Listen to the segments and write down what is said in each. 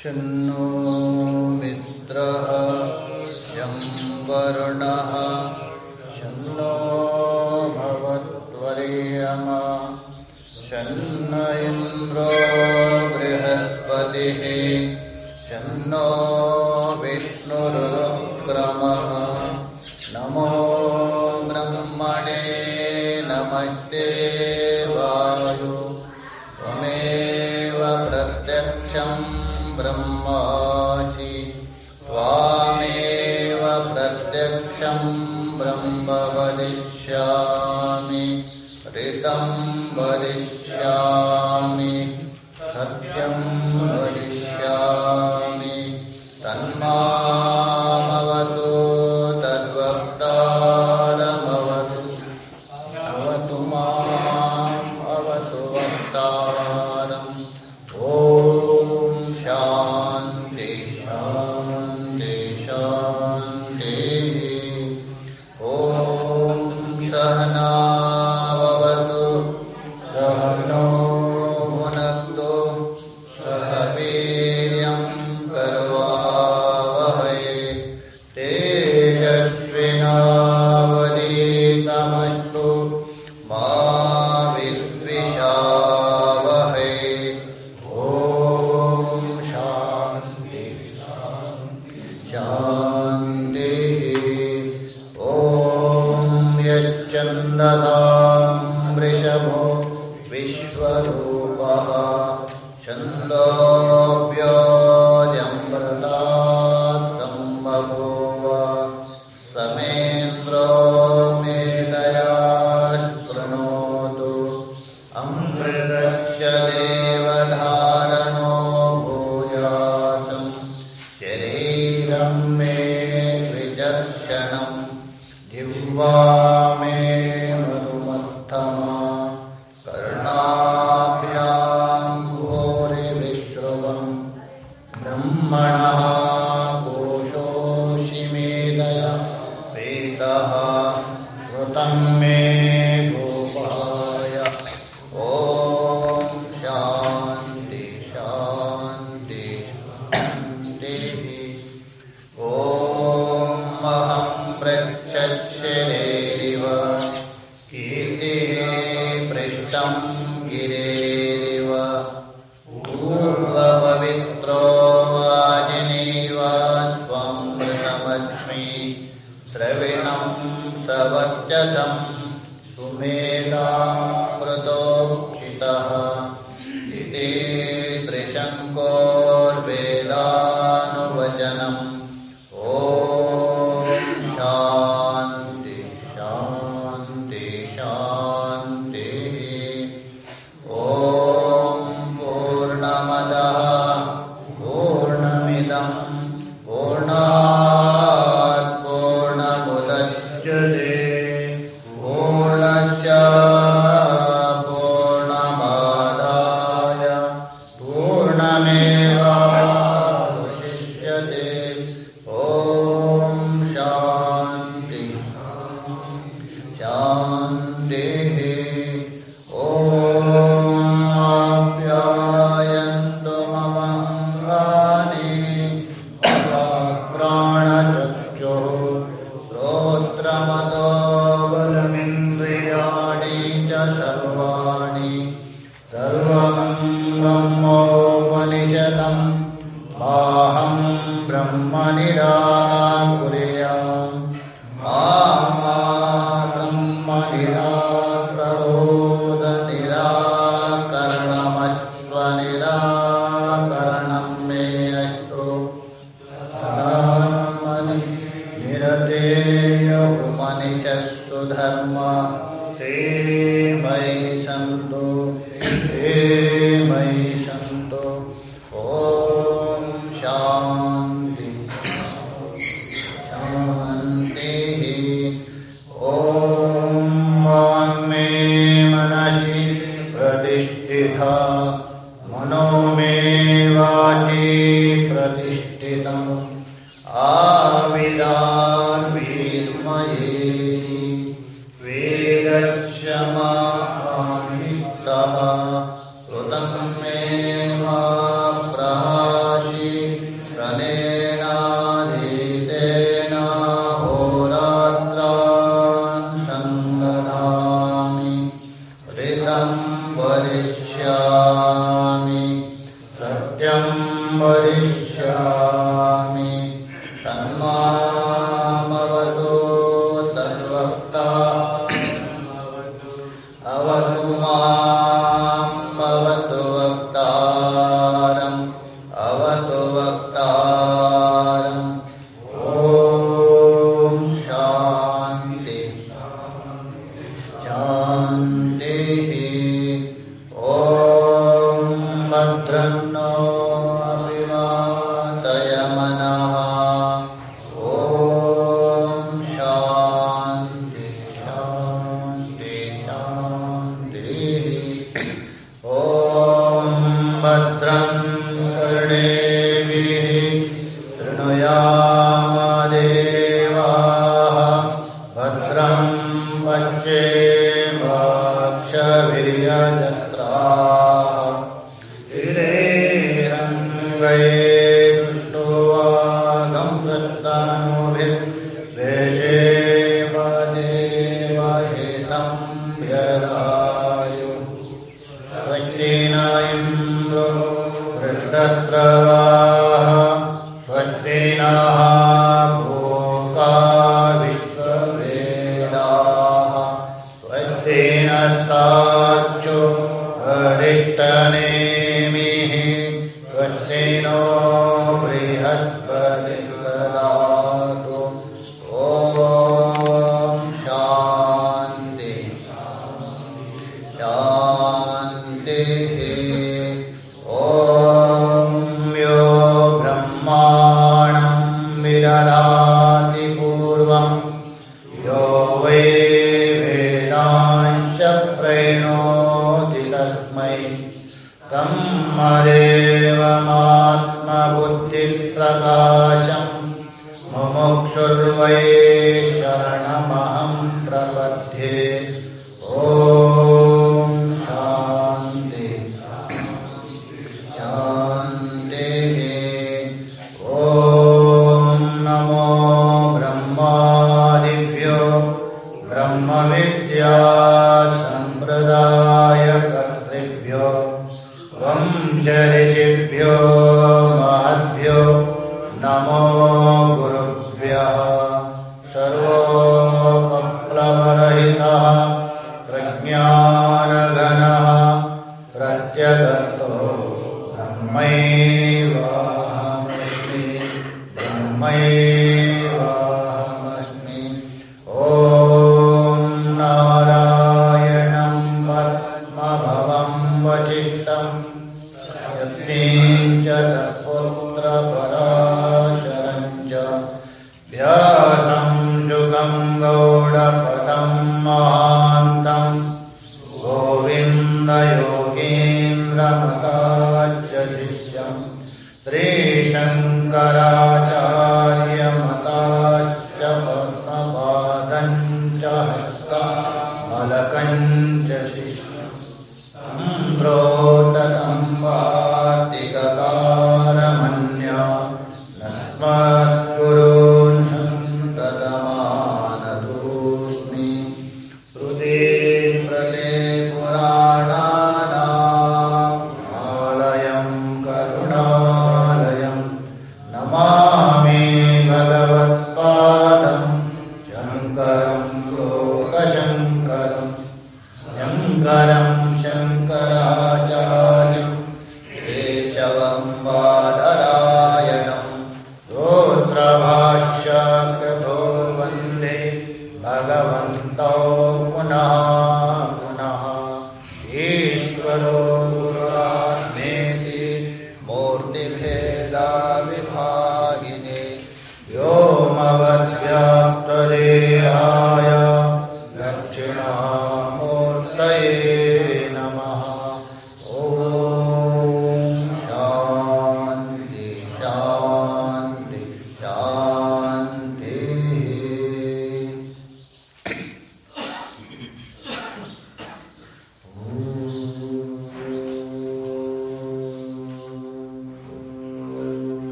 ो मित्रः शं वरुणः। शन्नो भवत्वरेयम शन्न इन्द्रो बृहस्पतिः। शन्नो विष्णुर coração uh,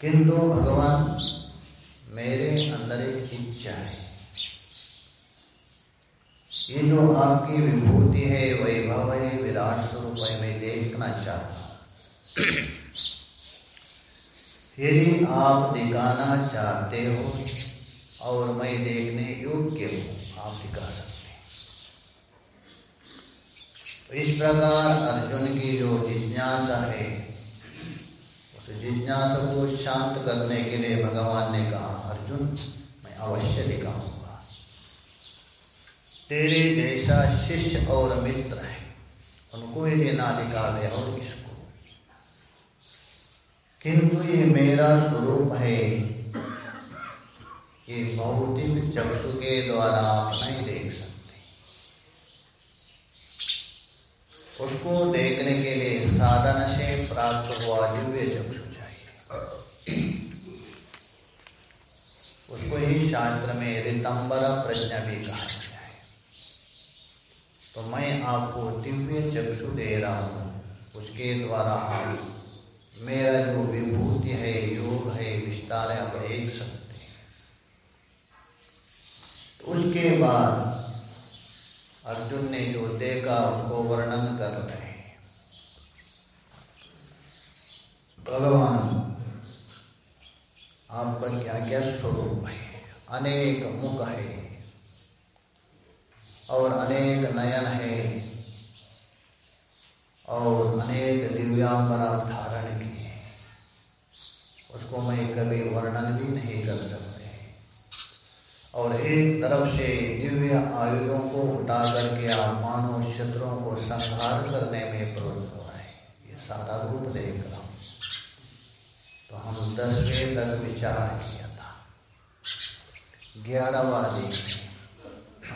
किंतु भगवान मेरे अंदर एक इच्छा है। ये जो आपकी विभूति है, वैभव है विराट स्वरूप है, मैं देखना चाहता यदि आप दिखाना चाहते हो और मैं देखने योग्य हूँ, आप दिखा सकते हैं। तो इस प्रकार अर्जुन की जो जिज्ञासा है, उस जिज्ञासा को शांत करने के लिए भगवान ने कहा, अर्जुन, मैं अवश्य दिखाऊँगा। तेरे जैसा शिष्य और मित्र है उनको ये ना दिखा दे और किसको किंतु ये मेरा स्वरूप है ये भौतिक चक्षु के द्वारा आप नहीं देख सकते। उसको देखने के लिए साधन से प्राप्त हुआ दिव्य चक्षु चाहिए। उसको ही शास्त्र में रितंबर प्रज्ञा भी कहा गया है। तो मैं आपको दिव्य चक्षु दे रहा हूँ। उसके द्वारा मेरा जो विभूति है, योग है, विस्तार है, आप देख सकते उसके बाद अर्जुन ने जो देखा उसको वर्णन कर रहे हैं। भगवान आपका क्या क्या स्वरूप है? अनेक मुख है और अनेक नयन है और अनेक दिव्यांबर आप धारण किए उसको मैं कभी वर्णन भी नहीं कर सकता। और एक तरफ़ से दिव्य आयुधों को उठा करके आप मानव शत्रुओं को संहार करने में प्रवृत्त हो रहे ये सारा रूप देख रहा हूँ। तो हम दसवें तक विचार किया था। ग्यारहवा देख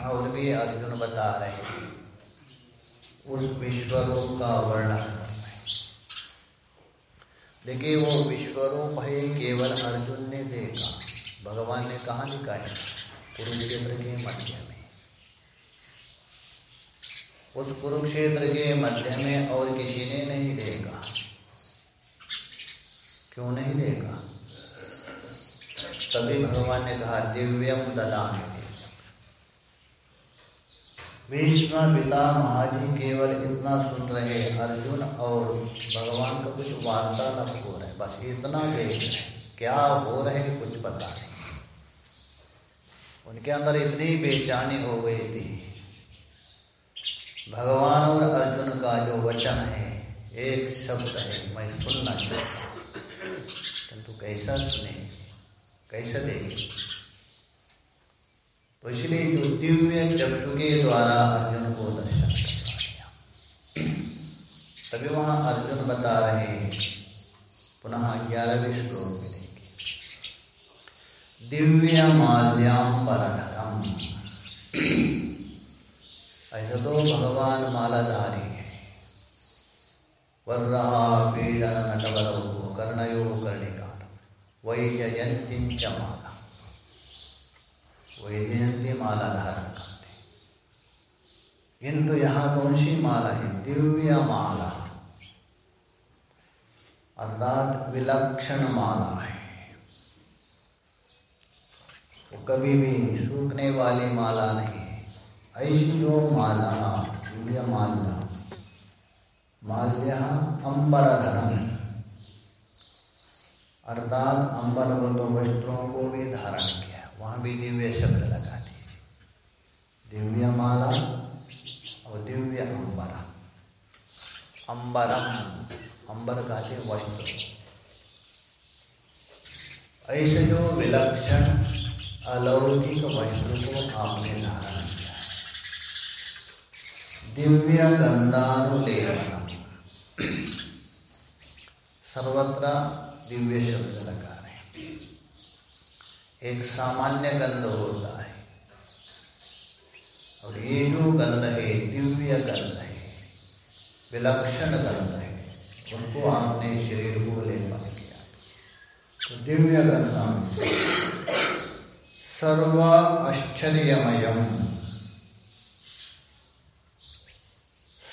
और भी अर्जुन बता रहे हैं। उस विश्वरूप का वर्णन देखिए, वो विश्वरूप है, केवल अर्जुन ने देखा। भगवान ने कहा। दिखाया कुरुक्षेत्र के मध्य में उस कुरुक्षेत्र के मध्य में और किसी ने नहीं देखा। क्यों नहीं देखा? तभी भगवान ने कहा, दिव्यम ददाम। भीष्म पिता महाजी केवल इतना सुन रहे, अर्जुन और भगवान का कुछ वार्तालाप हो रहे बस इतना देख रहे क्या हो रहे कुछ पता नहीं। उनके अंदर इतनी बेचैनी हो गई थी। भगवान और अर्जुन का जो वचन है, एक शब्द है, मैं सुनना चाहता किंतु कैसा सुने, कैसे देखे? तो इसलिए जो दिव्य चक्षु के द्वारा अर्जुन को दर्शन तभी वहाँ अर्जुन बता रहे हैं, पुनः ग्यारहवें श्लोक में। दिव्य माल्याम्बरधरम ऐसा तो भगवान मालाधारी। है वर्रहा पीडन नटवरो कर्णयो कर्णिकार वैजयंती माला। वैजयंती माला धारण करते। किंतु यहाँ कौन सी माला है? दिव्य माला। अर्थात विलक्षण माला है वो कभी भी सूखने वाली माला नहीं। है ऐसी जो माला, दिव्य माल्या माल्य अम्बरधरम अर्थात अंबर बंधु वस्त्रों को भी धारण किया। वहाँ भी दिव्य शब्द लगा दीजिए। दिव्य माला और दिव्य अंबर। अंबरम, अंबर का वस्त्र। ऐसे जो विलक्षण अलौकिक वस्त्र को आपने धारण किया दिव्य गंधानुलेपन सर्वत्र दिव्य शब्द लगा रहे एक सामान्य गंध होता है और ये जो गंध है दिव्य गंध है विलक्षण गंध है उसको आपने शरीर को लेपन किया तो दिव्य गंध सर्व आश्चर्यमय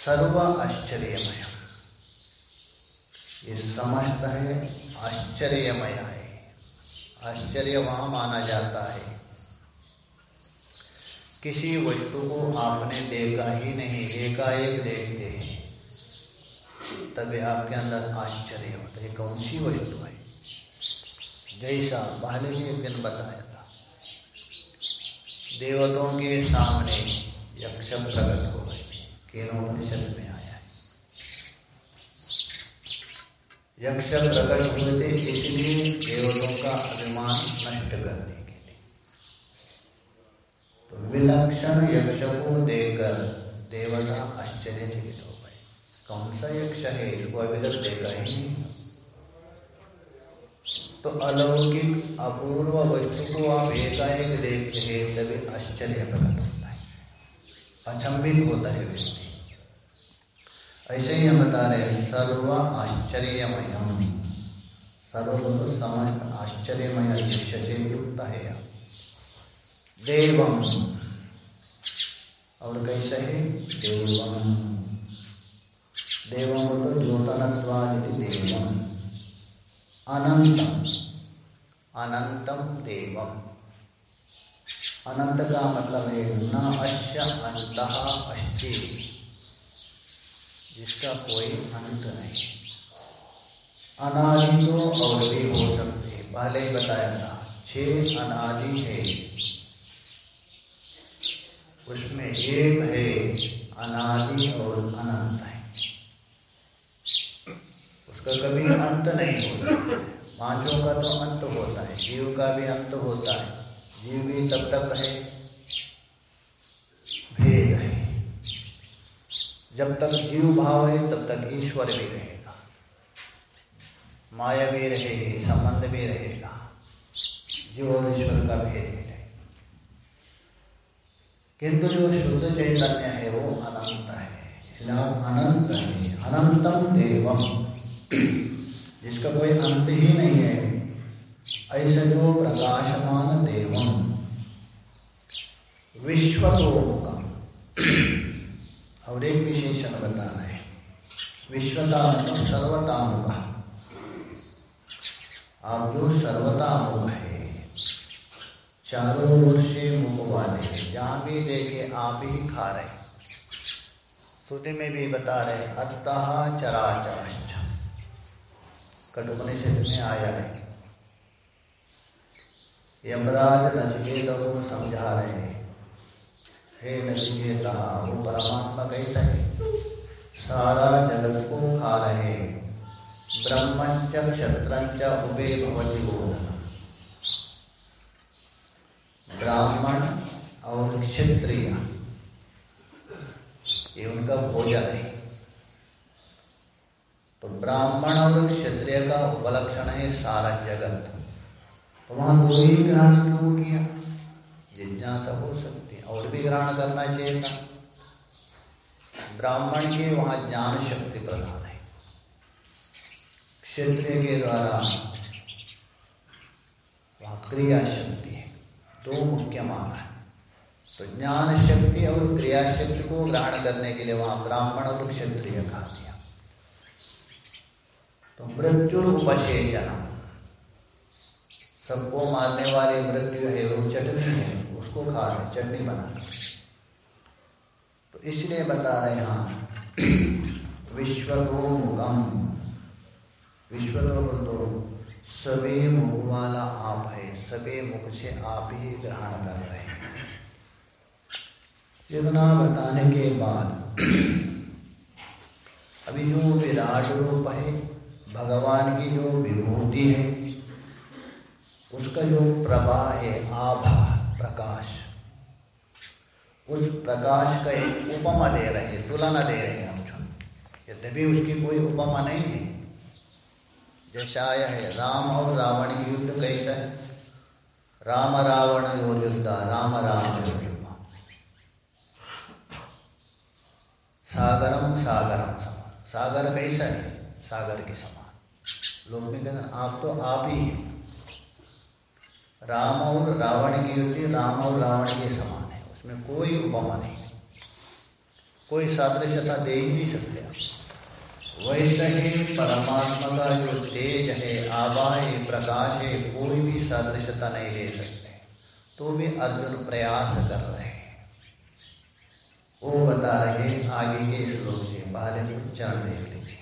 सर्व आश्चर्यमय ये समस्त है, आश्चर्यमय है। आश्चर्य वहाँ माना जाता है। किसी वस्तु को आपने देखा ही नहीं, एकाएक देखते हैं। तभी आपके अंदर आश्चर्य होता है, कौन सी वस्तु है? जैसा पहले भी एक दिन बताया देवताओं के सामने यक्ष प्रकट हो गए केनोपनिषद में आया है। यक्ष प्रकट हुए थे इसलिए देवताओं का अभिमान नष्ट करने के लिए। तो विलक्षण यक्ष को देकर देवता आश्चर्यचकित हो गए। कौन सा यक्ष है? इसको अभी तक देखा ही नहीं। तो अलौकिक, अपूर्व वस्तु को आप एकाएक देखते हैं, तभी आश्चर्य प्रकट होता है। अचंबित होता है व्यक्ति। ऐसे ही हम बता रहे सर्व आश्चर्यमय सर्व तो समस्त आश्चर्यमय दृश्य से युक्त है देवम और कैसे है? देवम देवम तो ज्योतनत्वादि देवम अनंतम। अनंतम देवम। अनंत का मतलब है न अश्य अंत अस्थि जिसका कोई अंत नहीं। अनादि तो और भी हो सकते। पहले ही बताया था छह अनादि है। उसमें एक है अनादि और अनंत है। उसका कभी अंत नहीं होता। पाँचों का तो अंत होता है, जीव का भी अंत होता है। जीव भी तब तक है, भेद है। जब तक जीव भाव है, तब तक ईश्वर भी रहेगा। माया भी रहेगी, संबंध भी रहेगा। जीव और ईश्वर का भेद भी रहेगा। किंतु जो शुद्ध चैतन्य है, वो अनंत है। अनंत है। अनंतम देवम। जिसका कोई अंत ही नहीं है। ऐसे जो प्रकाशमान देवम विश्व होगा और एक विशेषण बता रहे विश्वता मतलब सर्वतामुख आप जो सर्वतामुख है, चारों ओर से मुख वाले जहाँ भी देखे आप ही खा रहे श्रुति में भी बता रहे अतः चराचरश्च। कठोपनिषद में आया है। यमराज नचिकेत को समझा रहे हैं हे नचिकेता वो परमात्मा कैसा है? सारा जगत को खा रहे ब्रह्मच क्षत्रंच उबे भवती बोधन ब्राह्मण और क्षत्रिय, ये उनका भोजन है। ब्राह्मण और क्षत्रिय का उपलक्षण है सारा जगत तो वहाँ दो ही ग्रहण क्यों किया? जिज्ञासा हो सकती है, और भी ग्रहण करना चाहिए था। ब्राह्मण के वहाँ ज्ञान शक्ति प्रधान है। क्षत्रिय के द्वारा वहाँ क्रिया शक्ति है। दो मुख्य माना है। तो ज्ञान शक्ति और क्रिया शक्ति को ग्रहण करने के लिए वहाँ ब्राह्मण और क्षत्रिय कहा दिया तो उपसेचन सबको मारने वाली मृत्यु है, वो चटनी है, उसको खा रहे, चटनी बना तो इसलिए बता रहे यहाँ विश्वतो मुखम विश्वतो तो सभी मुख वाला आप है, सभी मुख से आप ही ग्रहण कर रहे हैं। इतना बताने के बाद, अभी जो विराट रूप है भगवान की जो विभूति है, उसका जो प्रभा है, आभा, प्रकाश। उस प्रकाश का एक उपमा दे रहे हैं, तुलना दे रहे हैं हम अर्जुन यद्यपि उसकी कोई उपमा नहीं है। जैसा आया है, राम और रावण युद्ध कैसा है? राम रावण जो युद्ध, राम राम जो युद्ध। सागरम सागरम समान। सागर कैसा है? सागर के समान। लोग में कहते आप तो आप ही हैं। राम और रावण की युद्धि राम और रावण के समान है। उसमें कोई उपमा नहीं। कोई सादृश्यता दे ही नहीं सकते आप। वैसे ही परमात्मा का जो तेज है आभा है, प्रकाश है, कोई भी सादृश्यता नहीं ले सकते। तो भी अर्जुन प्रयास कर रहे हैं। वो बता रहे आगे के श्लोक से पहले चरण देख लीजिए।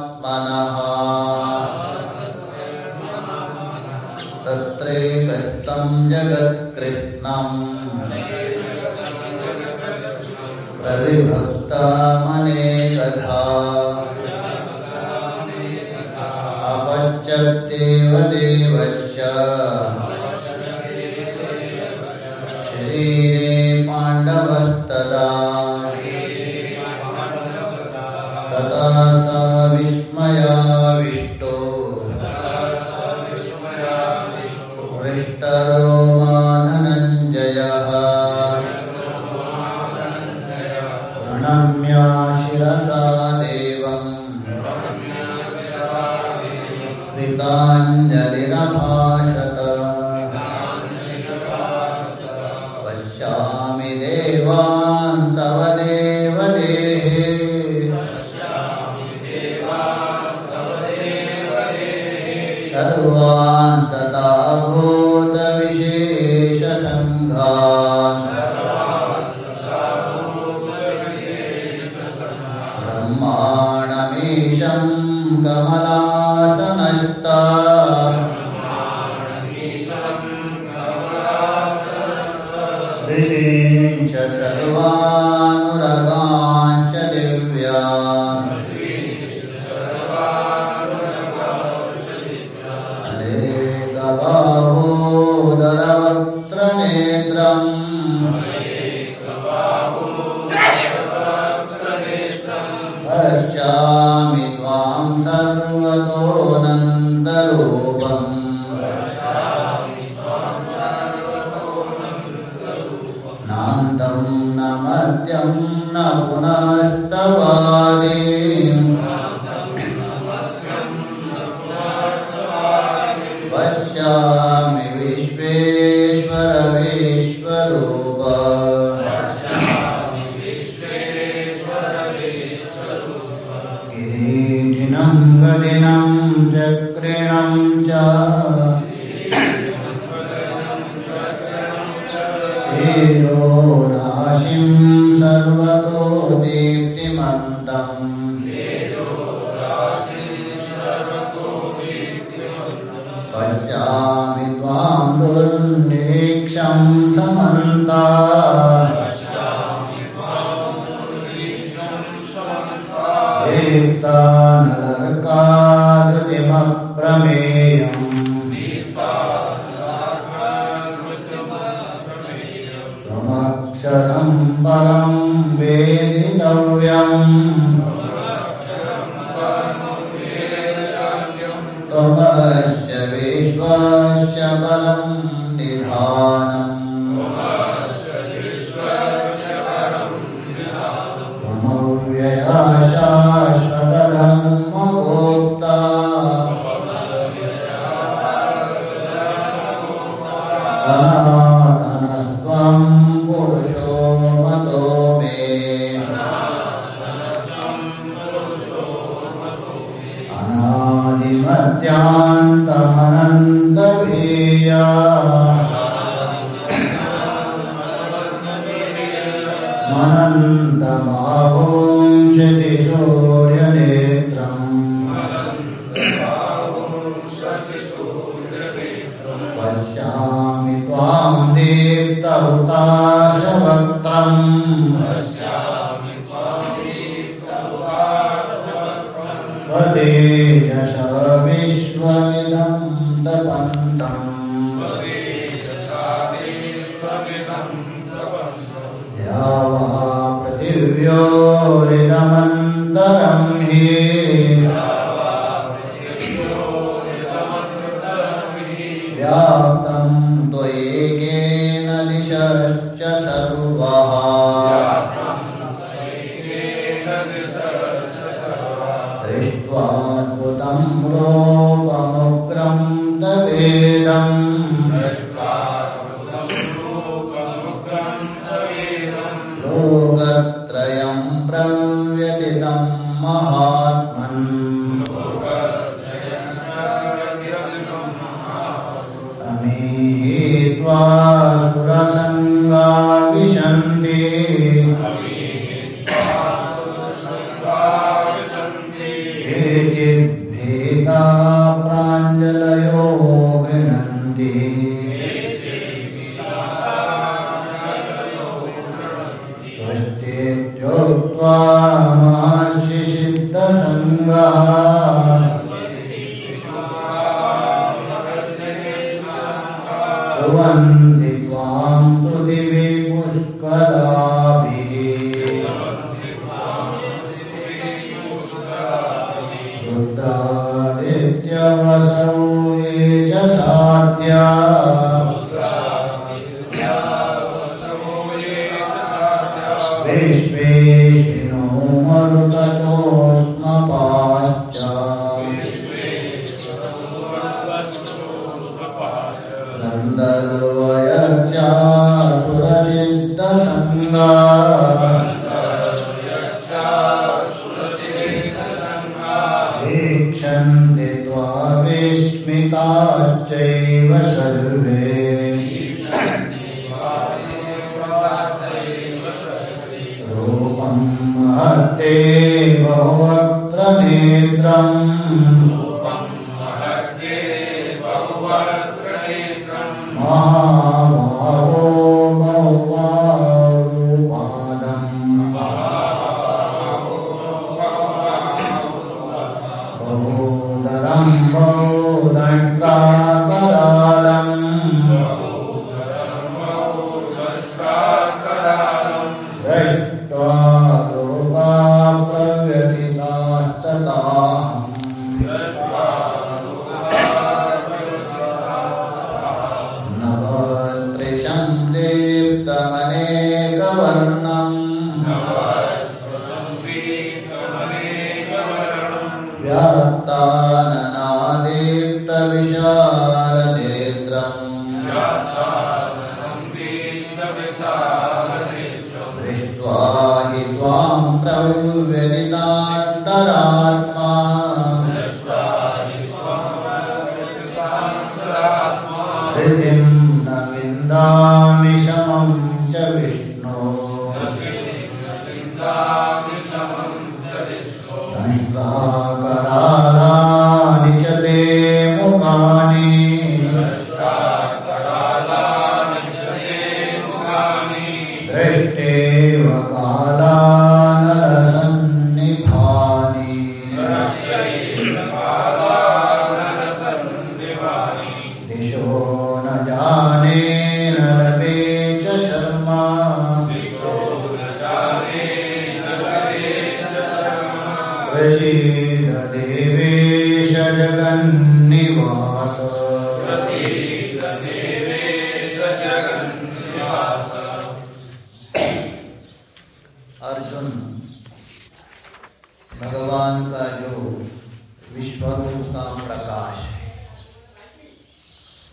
तत्रैकस्तं जगत् प्रविभक्तामनेकधा। अपश्चत्तेव देवस्य शरीरे पाण्डवस्तदा। तथा स विस्मयाविष्टो दृष्ट्वा लोका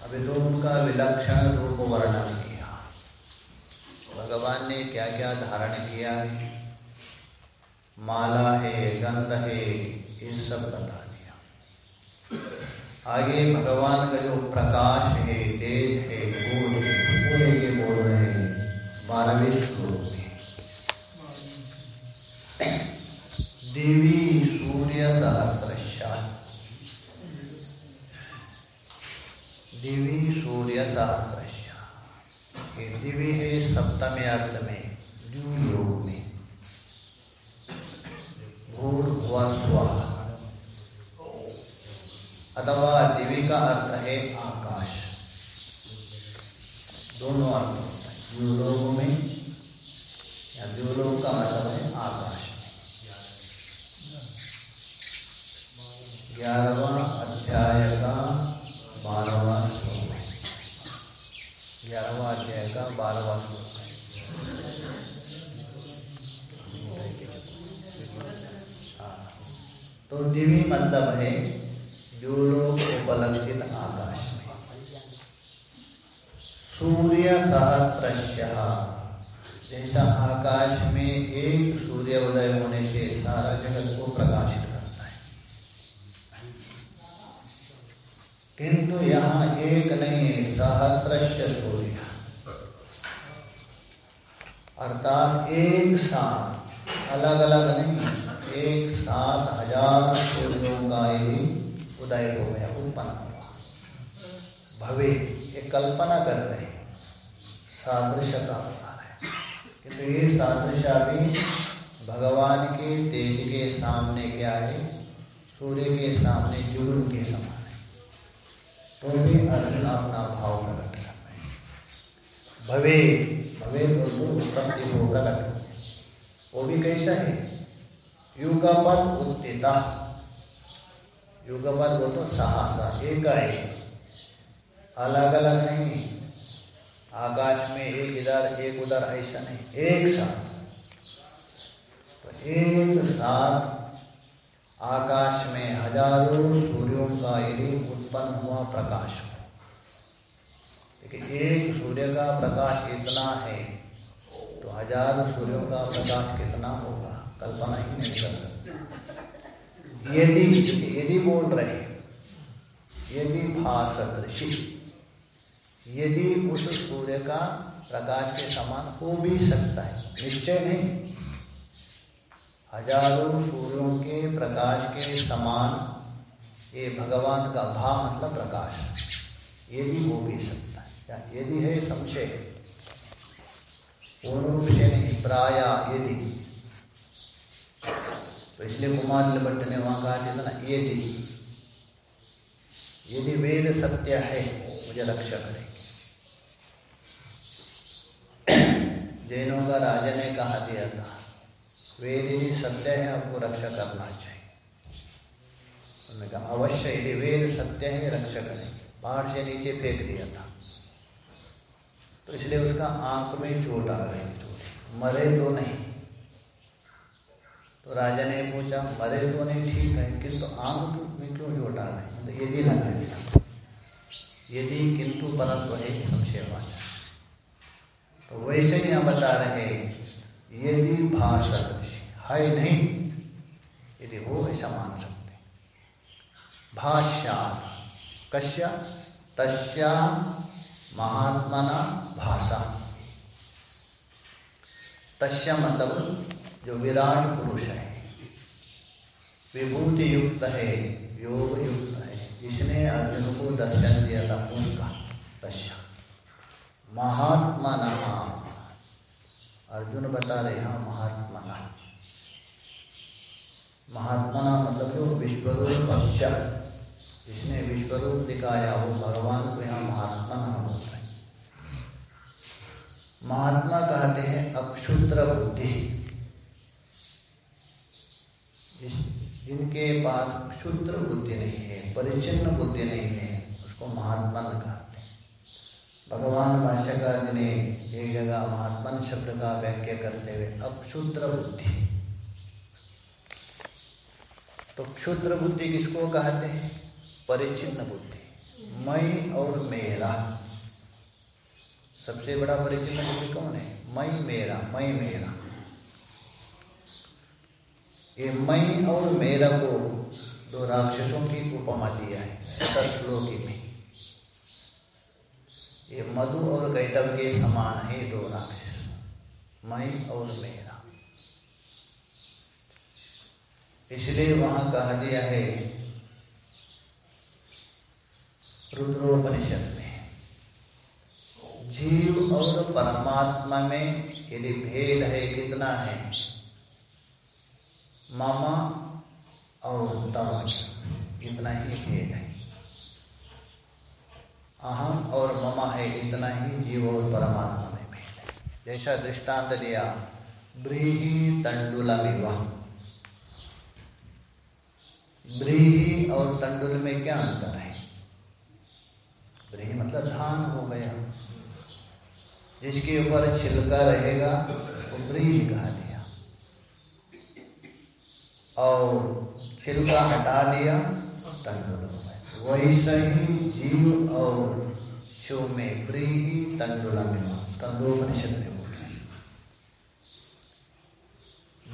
अभी तो उनका विलक्षण रूप वर्णन किया भगवान ने क्या क्या धारण किया है? माला है, गंध है, ये सब बता दिया। आगे भगवान का जो प्रकाश है, तेज है गुण है बोल रहे हैं। बारहवें श्लोक। असदृशी यदि उस सूर्य का प्रकाश के समान हो भी सकता है, निश्चय नहीं। हज़ारों सूर्यों के प्रकाश के समान ये भगवान का भा मतलब प्रकाश। ये भी हो भी सकता है। यदि है संशय पूर्ण रूप से नहीं, प्राया यदि। तो इसलिए कुमार लिपट ने वहाँ कहा, जितना यदि यदि वेद सत्य है, मुझे रक्षा करेंगे। जैनों का राजा ने कहा दिया था, वेद यदि सत्य है, आपको रक्षा करना चाहिए। उन्होंने कहा, अवश्य, यदि वेद सत्य है, रक्षा करेंगे। पहाड़ से नीचे फेंक दिया था। तो इसलिए उसका आँख में चोट आ गई थी। मरे तो नहीं। तो राजा ने पूछा, मरे तो नहीं, ठीक है, किंतु तो आँख में क्यों चोट आ गई? मतलब यदि लगा दिया। यदि किंतु परंतु है, संशय वाचा। तो वैसे ही हम बता रहे यदि भाषा है नहीं, यदि हो ऐसा मान सकते भाष्या, कश्य, तस्या, महात्मना, भाषा। तस्या मतलब जो विराट पुरुष है। विभूति युक्त है योग युक्त है। जिसने अर्जुन को दर्शन दिया था, उसका तस्या महात्मा अर्जुन बता रहे हाँ महात्मा महात्मा मतलब जो विश्वरूप पश्चात, जिसने विश्वरूप दिखाया वो भगवान को यहाँ महात्मा नाम होता है। महात्मा कहते हैं अक्षुद्र बुद्धि। जिनके पास क्षुद्र बुद्धि नहीं है, परिचिन्न बुद्धि नहीं है, उसको महात्मन कहते हैं। भगवान भाष्यकार जी ने एक जगह महात्मन शब्द का व्याख्या करते हुए, अक्षुद्र बुद्धि। तो क्षुद्र बुद्धि किसको कहते हैं? परिचिन्न बुद्धि। मैं और मेरा। सबसे बड़ा परिचिन्न बुद्धि कौन है? मैं मेरा मैं मेरा। ये मैं और मेरा को दो राक्षसों की उपमा दिया है श्लोकी में ये मधु और कैटव के समान है दो राक्षस। मैं और मेरा। इसलिए वहाँ कहा दिया है, रुद्रोपनिषद में, जीव और परमात्मा में यदि भेद है, कितना है मामा और तम इतना ही भेद है। अहम और ममा है, इतना ही जीव और परमात्मा में भेद है। जैसा दृष्टांत दिया, ब्रीही तंडुला विवाह। ब्रीही और तंडुल में क्या अंतर है? ब्रीही मतलब धान हो गया। जिसके ऊपर छिलका रहेगा, वो ब्रीही कहा और छिलका हटा लिया तंडुल हो गया वैसे ही जीव और शिव में ब्रीही तंडुला में स्कंदोपनिषद में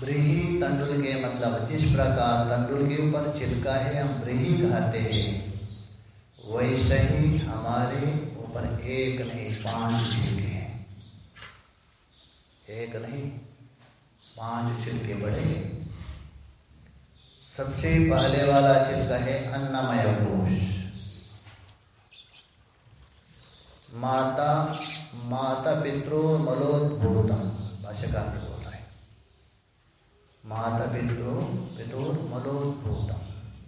ब्रीही तंडुल के मतलब जिस प्रकार तंडुल के ऊपर छिलका है, हम ब्रीही कहते हैं। वैसे ही हमारे ऊपर एक नहीं, पाँच छिलके हैं। एक नहीं, पाँच छिलके बड़े सबसे पहले वाला छिलका है अन्नमय कोश। माता माता पितरो मलोद्भूता भाषाकार में बोल रहे माता पितरो, पितोर मलोद्भूता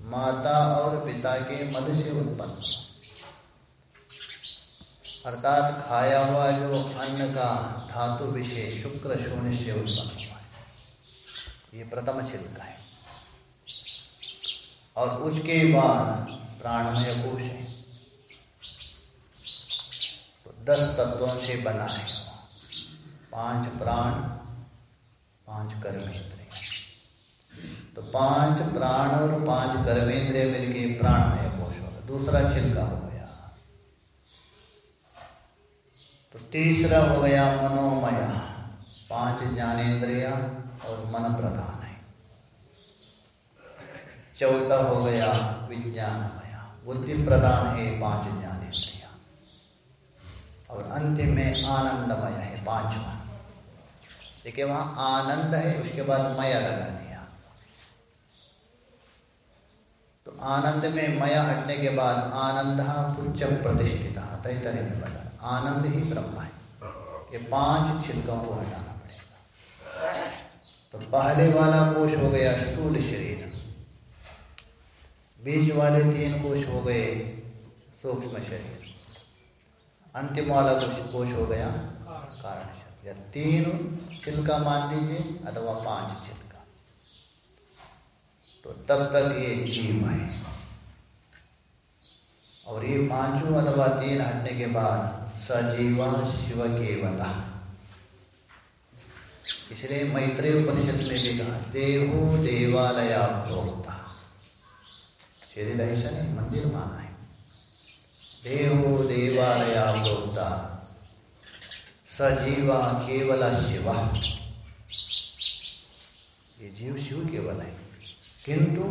माता और पिता के मद से उत्पन्न। अर्थात खाया हुआ जो अन्न का धातु विशेष शुक्र शून्य से उत्पन्न हुआ है। ये प्रथम छिलका है। और उसके बाद प्राणमय कोश है। तो दस तत्वों से बना है। पाँच प्राण, पाँच कर्मेंद्र तो पाँच प्राण और पाँच कर्मेंद्रिय मिलके प्राणमय कोश होगा दूसरा छिलका हो गया। तो तीसरा हो गया मनोमय। पाँच ज्ञानेन्द्रिया और मन प्रधान है चौथा हो गया विज्ञानमय। बुद्धि प्रधान है पाँच ज्ञानेन्द्रिया। और अंतिम में आनंदमय है पांचवा। देखिए वहाँ आनंद है, उसके बाद मया लगा दिया। तो आनंद में मया हटने के बाद आनंद पुच्च प्रतिष्ठित तैतरे में बता आनंद ही ब्रह्म है। ये पाँच छिलकों को हटाना पड़ेगा। तो पहले वाला कोष हो गया स्थूल शरीर। बीच वाले तीन कोश हो गए, सूक्ष्म शरीर। अंतिम वाला कोष कोष हो गया कारण शरीर। या तीन छिलका मान लीजिए, अथवा पाँच छिलका। तो तब तक ये जीव है और ये पाँचों अथवा तीन हटने के बाद सजीवा शिव केवल। इसलिए मैत्रेय उपनिषद में भी कहा, देहो देवालया प्रोक्ता शरीर ऐसा नहीं मंदिर माना है। देहो देवालया प्रोक्ता सजीवा केवल शिवा। ये जीव शिव केवल है, किंतु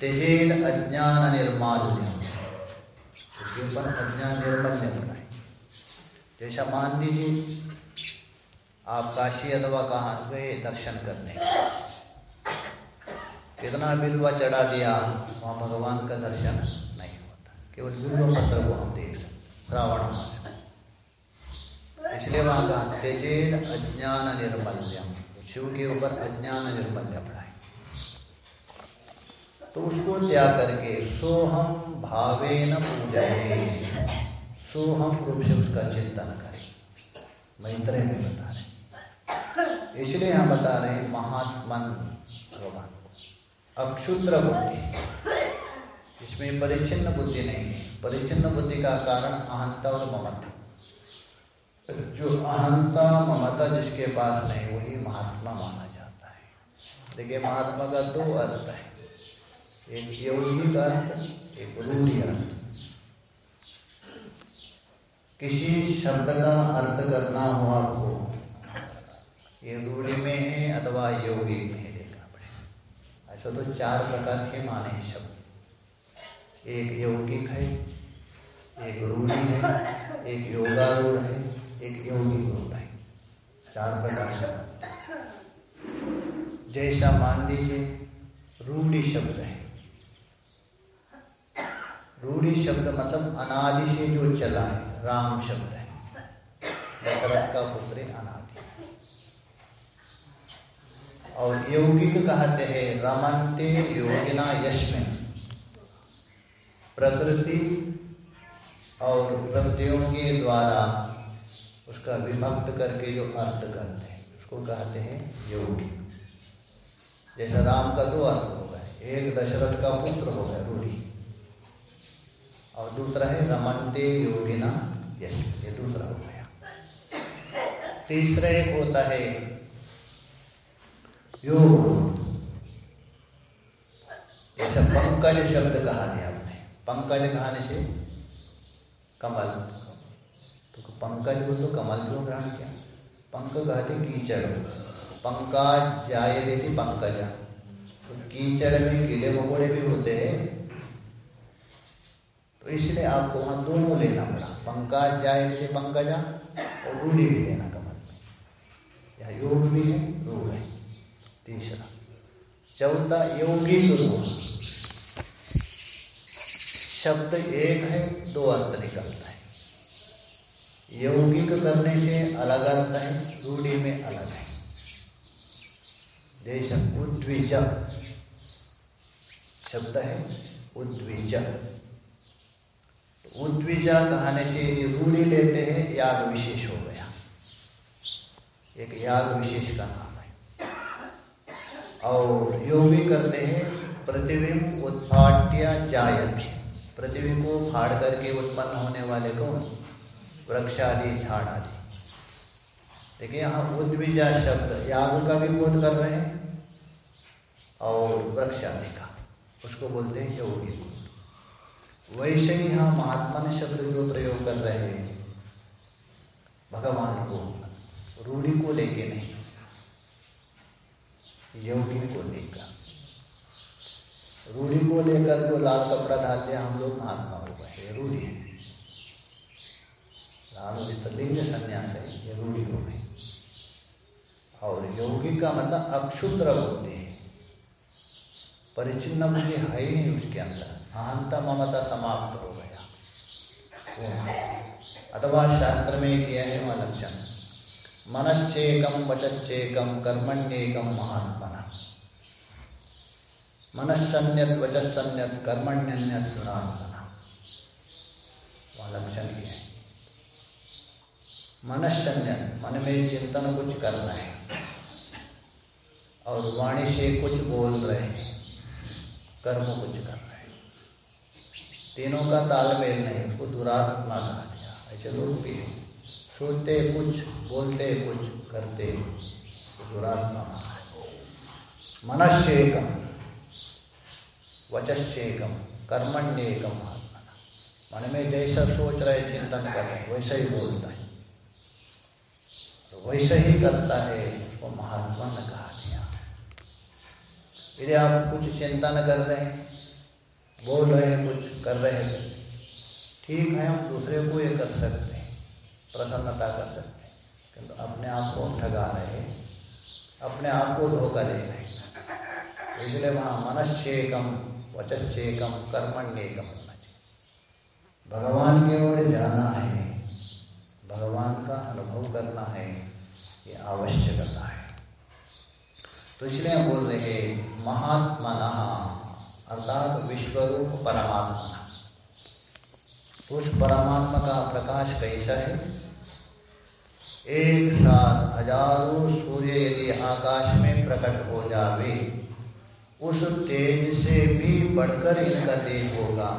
तेजेन अज्ञान निर्माल्य। उसके ऊपर अज्ञान निर्मल्य होना है। जैसा मान लीजिए आप काशी अथवा कहाँ गए, दर्शन करने। कितना बिल्वा चढ़ा दिया, वहाँ भगवान का दर्शन नहीं होता। केवल बिल्व पत्र को हम देख सकते श्रावण मास। इसलिए वहाँ कहा तेजेन अज्ञान निर्मल्यम शिव के ऊपर अज्ञान निर्मल्य पढ़ाए तो उसको त्याग करके सोहम भावे न पूजाए सोहम रूप से उसका चिंतन करें। मैत्रेय में बता रहे इसलिए हम बता रहे हैं महात्मन भगवान अक्षुद्र बुद्धि। इसमें परिचिन्न बुद्धि नहीं है परिचिन्न बुद्धि का कारण अहंता और ममता। जो अहंता ममता जिसके पास नहीं, वही महात्मा माना जाता है। देखिए, महात्मा का दो अर्थ है। एक यौगिक अर्थ, एक रूढ़ी अर्थ। किसी शब्द का अर्थ करना हो आपको ये रूढ़ी में है अथवा योगी में? ऐसा तो चार प्रकार के माने हैं शब्द। एक यौगिक है, एक रूढ़ी है, एक योगारूढ़ है, एक योगी रूढ़ है। चार प्रकार से जैसा मान लीजिए रूढ़ी शब्द है। रूढ़ी शब्द मतलब अनादि से जो चला है, राम शब्द है। दशरथ का पुत्र अनादि। और यौगिक कहते हैं, रमनते योगिना यशमिन प्रकृति और प्रकृतियों के द्वारा उसका विभक्त करके जो अर्थ करते हैं, उसको कहते हैं योगी। जैसा राम का दो अर्थ हो गए, एक दशरथ का पुत्र हो गया रूढ़ी। और दूसरा है, रमनते योगिना यश ये दूसरा हो गया। तीसरा एक होता है पंकज शब्द कहा दिया आपने पंकज कहानी से कमल। तो पंकज को तो कमल क्यों ग्रहण किया? पंक कहते कीचड़। पंकज जाए देती पंकजा। तो कीचड़ में कीड़े मकोड़े भी होते हैं। तो इसलिए आपको वहाँ दोनों लेना पड़ा। पंकज जाए देती पंकजा और रूढ़ी भी लेना कमल में। यह योग भी है रूढ़ है। तीसरा। चौथा योगी स्वरूप शब्द एक है, दो अर्थ निकलता है। यौगिक करने से अलग अर्थ है, रूढ़ी में अलग है। जैसे उद्विज। शब्द है, उद्विज। उद्विजा कहने से रूढ़ी लेते हैं याग विशेष हो गया। एक याग विशेष का नाम और योग भी करते हैं, प्रतिबिंब उत्पाट्य जायते। पृथ्वी को फाड़ करके उत्पन्न होने वाले कौन? वृक्ष आदि झाड़ आदि देखिए, यहाँ उद्विजा शब्द, याग का भी बोध कर रहे हैं और वृक्ष आदि का। उसको बोलते हैं योगी। वैसे ही यहाँ महात्मा शब्द जो प्रयोग कर रहे हैं। भगवान को, रूढ़ी को लेके नहीं। योगी को लेकर। रूढ़ी को लेकर जो लाल कपड़ा डाल दिया हम लोग महात्मा हो गए। रूढ़ी है। लाल तो लिंग संन्यास है, ये रूढ़ी हो गई। और योगी का मतलब अक्षुद्र बुद्धि है। परिचिन्न बुद्धि है ही नहीं उसके अंदर। अहंता ममता समाप्त हो गया। अथवा शास्त्र में किया है वह लक्षण मनश्चेकम वचश्चेकम कर्मण्येकम महात्मन मनस्सन्यत वचस्सन्यत कर्मण्यन्यत गुणात्मना वह लक्षण क्या है। मनस्सन्यत मन में चिंतन कुछ करना है और वाणी से कुछ बोल रहे हैं। कर्म कुछ कर रहे हैं। तीनों का तालमेल नहीं, उसको दुरात्मा कहा गया। ऐसे लोग भी हैं। सोचते कुछ, बोलते कुछ, करते दुरात्मा मनस्ेकम वचस्ेकम कर्मण्येकम मन में जैसा सोच रहे चिंतन कर रहे वैसा ही बोलता है। तो वैसा ही करता है, उसको महात्मा ने कहा दिया। यदि आप कुछ चिंतन कर रहे हैं, बोल रहे हैं, कुछ कर रहे हैं, ठीक है, हम दूसरे को ये कर सकते हैं, प्रसन्नता कर सकते हैं, किंतु अपने आप को ठगा रहे हैं, अपने आप को धोखा दे रहे हैं। इसलिए वहाँ मनस्ेकम वचस्ेकम कर्मण्येकम होना चाहिए भगवान की ओर जाना है, भगवान का अनुभव करना है, ये आवश्यकता है। तो इसलिए हम बोल रहे महात्मा अर्थात विश्वरूप परमात्मा तो उस परमात्मा का प्रकाश कैसा है? एक साथ हज़ारों सूर्य यदि आकाश में प्रकट हो जावे उस तेज से भी बढ़कर इनका तेज होगा।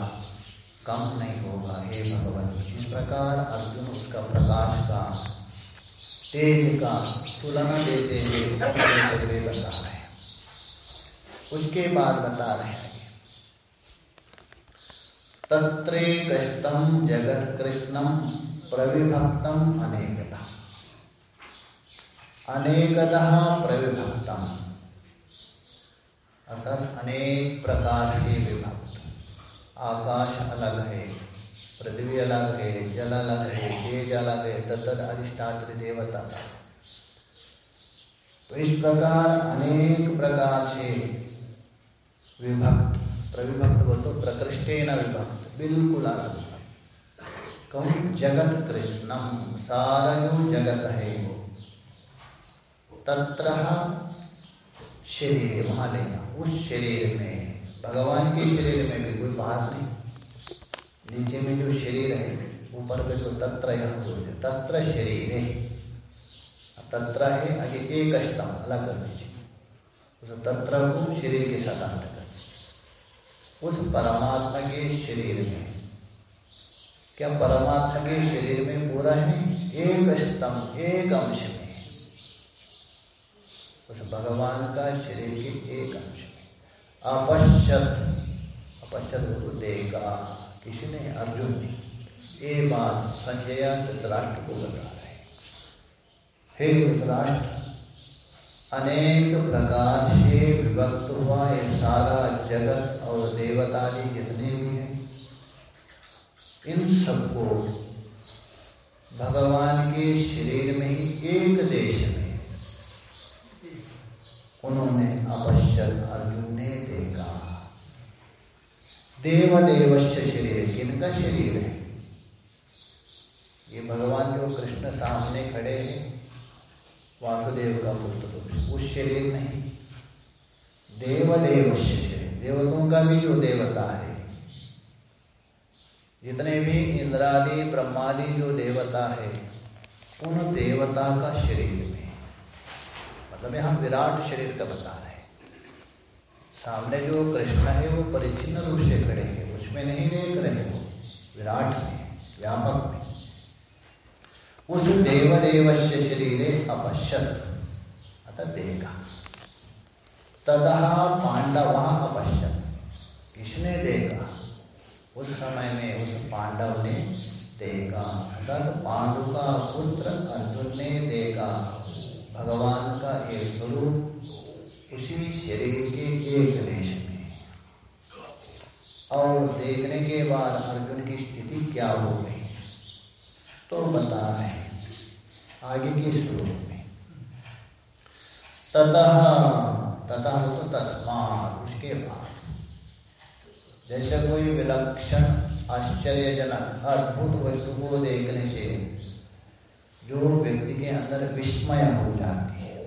कम नहीं होगा, हे भगवान। इस प्रकार अर्जुन उसका प्रकाश का, तेज का तुलना देते हुए बता रहे हैं। उसके बाद बता रहे हैं तत्रे कष्टम जगत जगत्कृष्णं प्रविभक्तम अनेकदा अनेकदा प्रविभक्तम। अर्थात अनेक प्रकार से विभक्त आकाश अलग है, पृथ्वी अलग है, जल अलग है, तेज अलग है, तत्त अधिष्ठात्र देवता। तो इस प्रकार, अनेक प्रकार से विभक्त, प्रविभक्त हो तो प्रकृष्टे न विभक्त, बिल्कुल अलग कहूँ, जगत कृष्णम सारा जो जगत है वो। तत्र शरीर वहाँ लेना उस शरीर में, भगवान के शरीर में भी कोई बात नहीं। नीचे में जो शरीर है, ऊपर में जो तत्र यहाँ है। तत्र शरीर है। तत्र है, आगे एक स्तंभ, अलग कर दीजिए। उस तत्र को शरीर के साथ अंत कर उस परमात्मा के शरीर में। क्या परमात्मा के शरीर में पूरा है? एक स्तंभ, एक अंश उस भगवान का शरीर के एक अंश में अपश्यत अपश्यत को देगा किसी ने अर्जुन ने ये बात संजय धृतराष्ट्र को बता रहे। हे धृतराष्ट्र, अनेक प्रकार से विभक्त हुआ ये सारा जगत और देवता जी जितने भी हैं, इन सबको भगवान के शरीर में ही एक देश में उन्होंने अवश्य अर्जुन ने देखा। देवदेवश्य शरीर, किनका शरीर है? ये भगवान जो कृष्ण सामने खड़े हैं, वासुदेव का पुत्र उस शरीर नहीं। देवदेव शरीर, देवतों का भी जो देवता है। जितने भी इंद्रादि, ब्रह्मादि जो देवता है, उन देवता का शरीर। मतलब यहाँ विराट शरीर का बता रहे हैं। सामने जो कृष्ण है, वो परिचिन्न रूप से खड़े हैं। उसमें नहीं देख रहे हो विराट में, व्यापक में। उस देवदेव से शरीर अपश्यत अतः देखा तदा पांडव अपश्यत किसने देखा उस समय में उस पांडव ने देखा तद पांडु का पुत्र अर्जुन ने देखा भगवान का एक स्वरूप उसी शरीर के एक देश में और देखने के बाद अर्जुन की स्थिति क्या हो गई तो बता रहे आगे के स्वरूप में। ततः ततः तो तस्मात, उसके बाद। जैसे कोई विलक्षण, आश्चर्यजनक, अद्भुत वस्तु को देखने से जो व्यक्ति के अंदर विस्मय हो जाती है।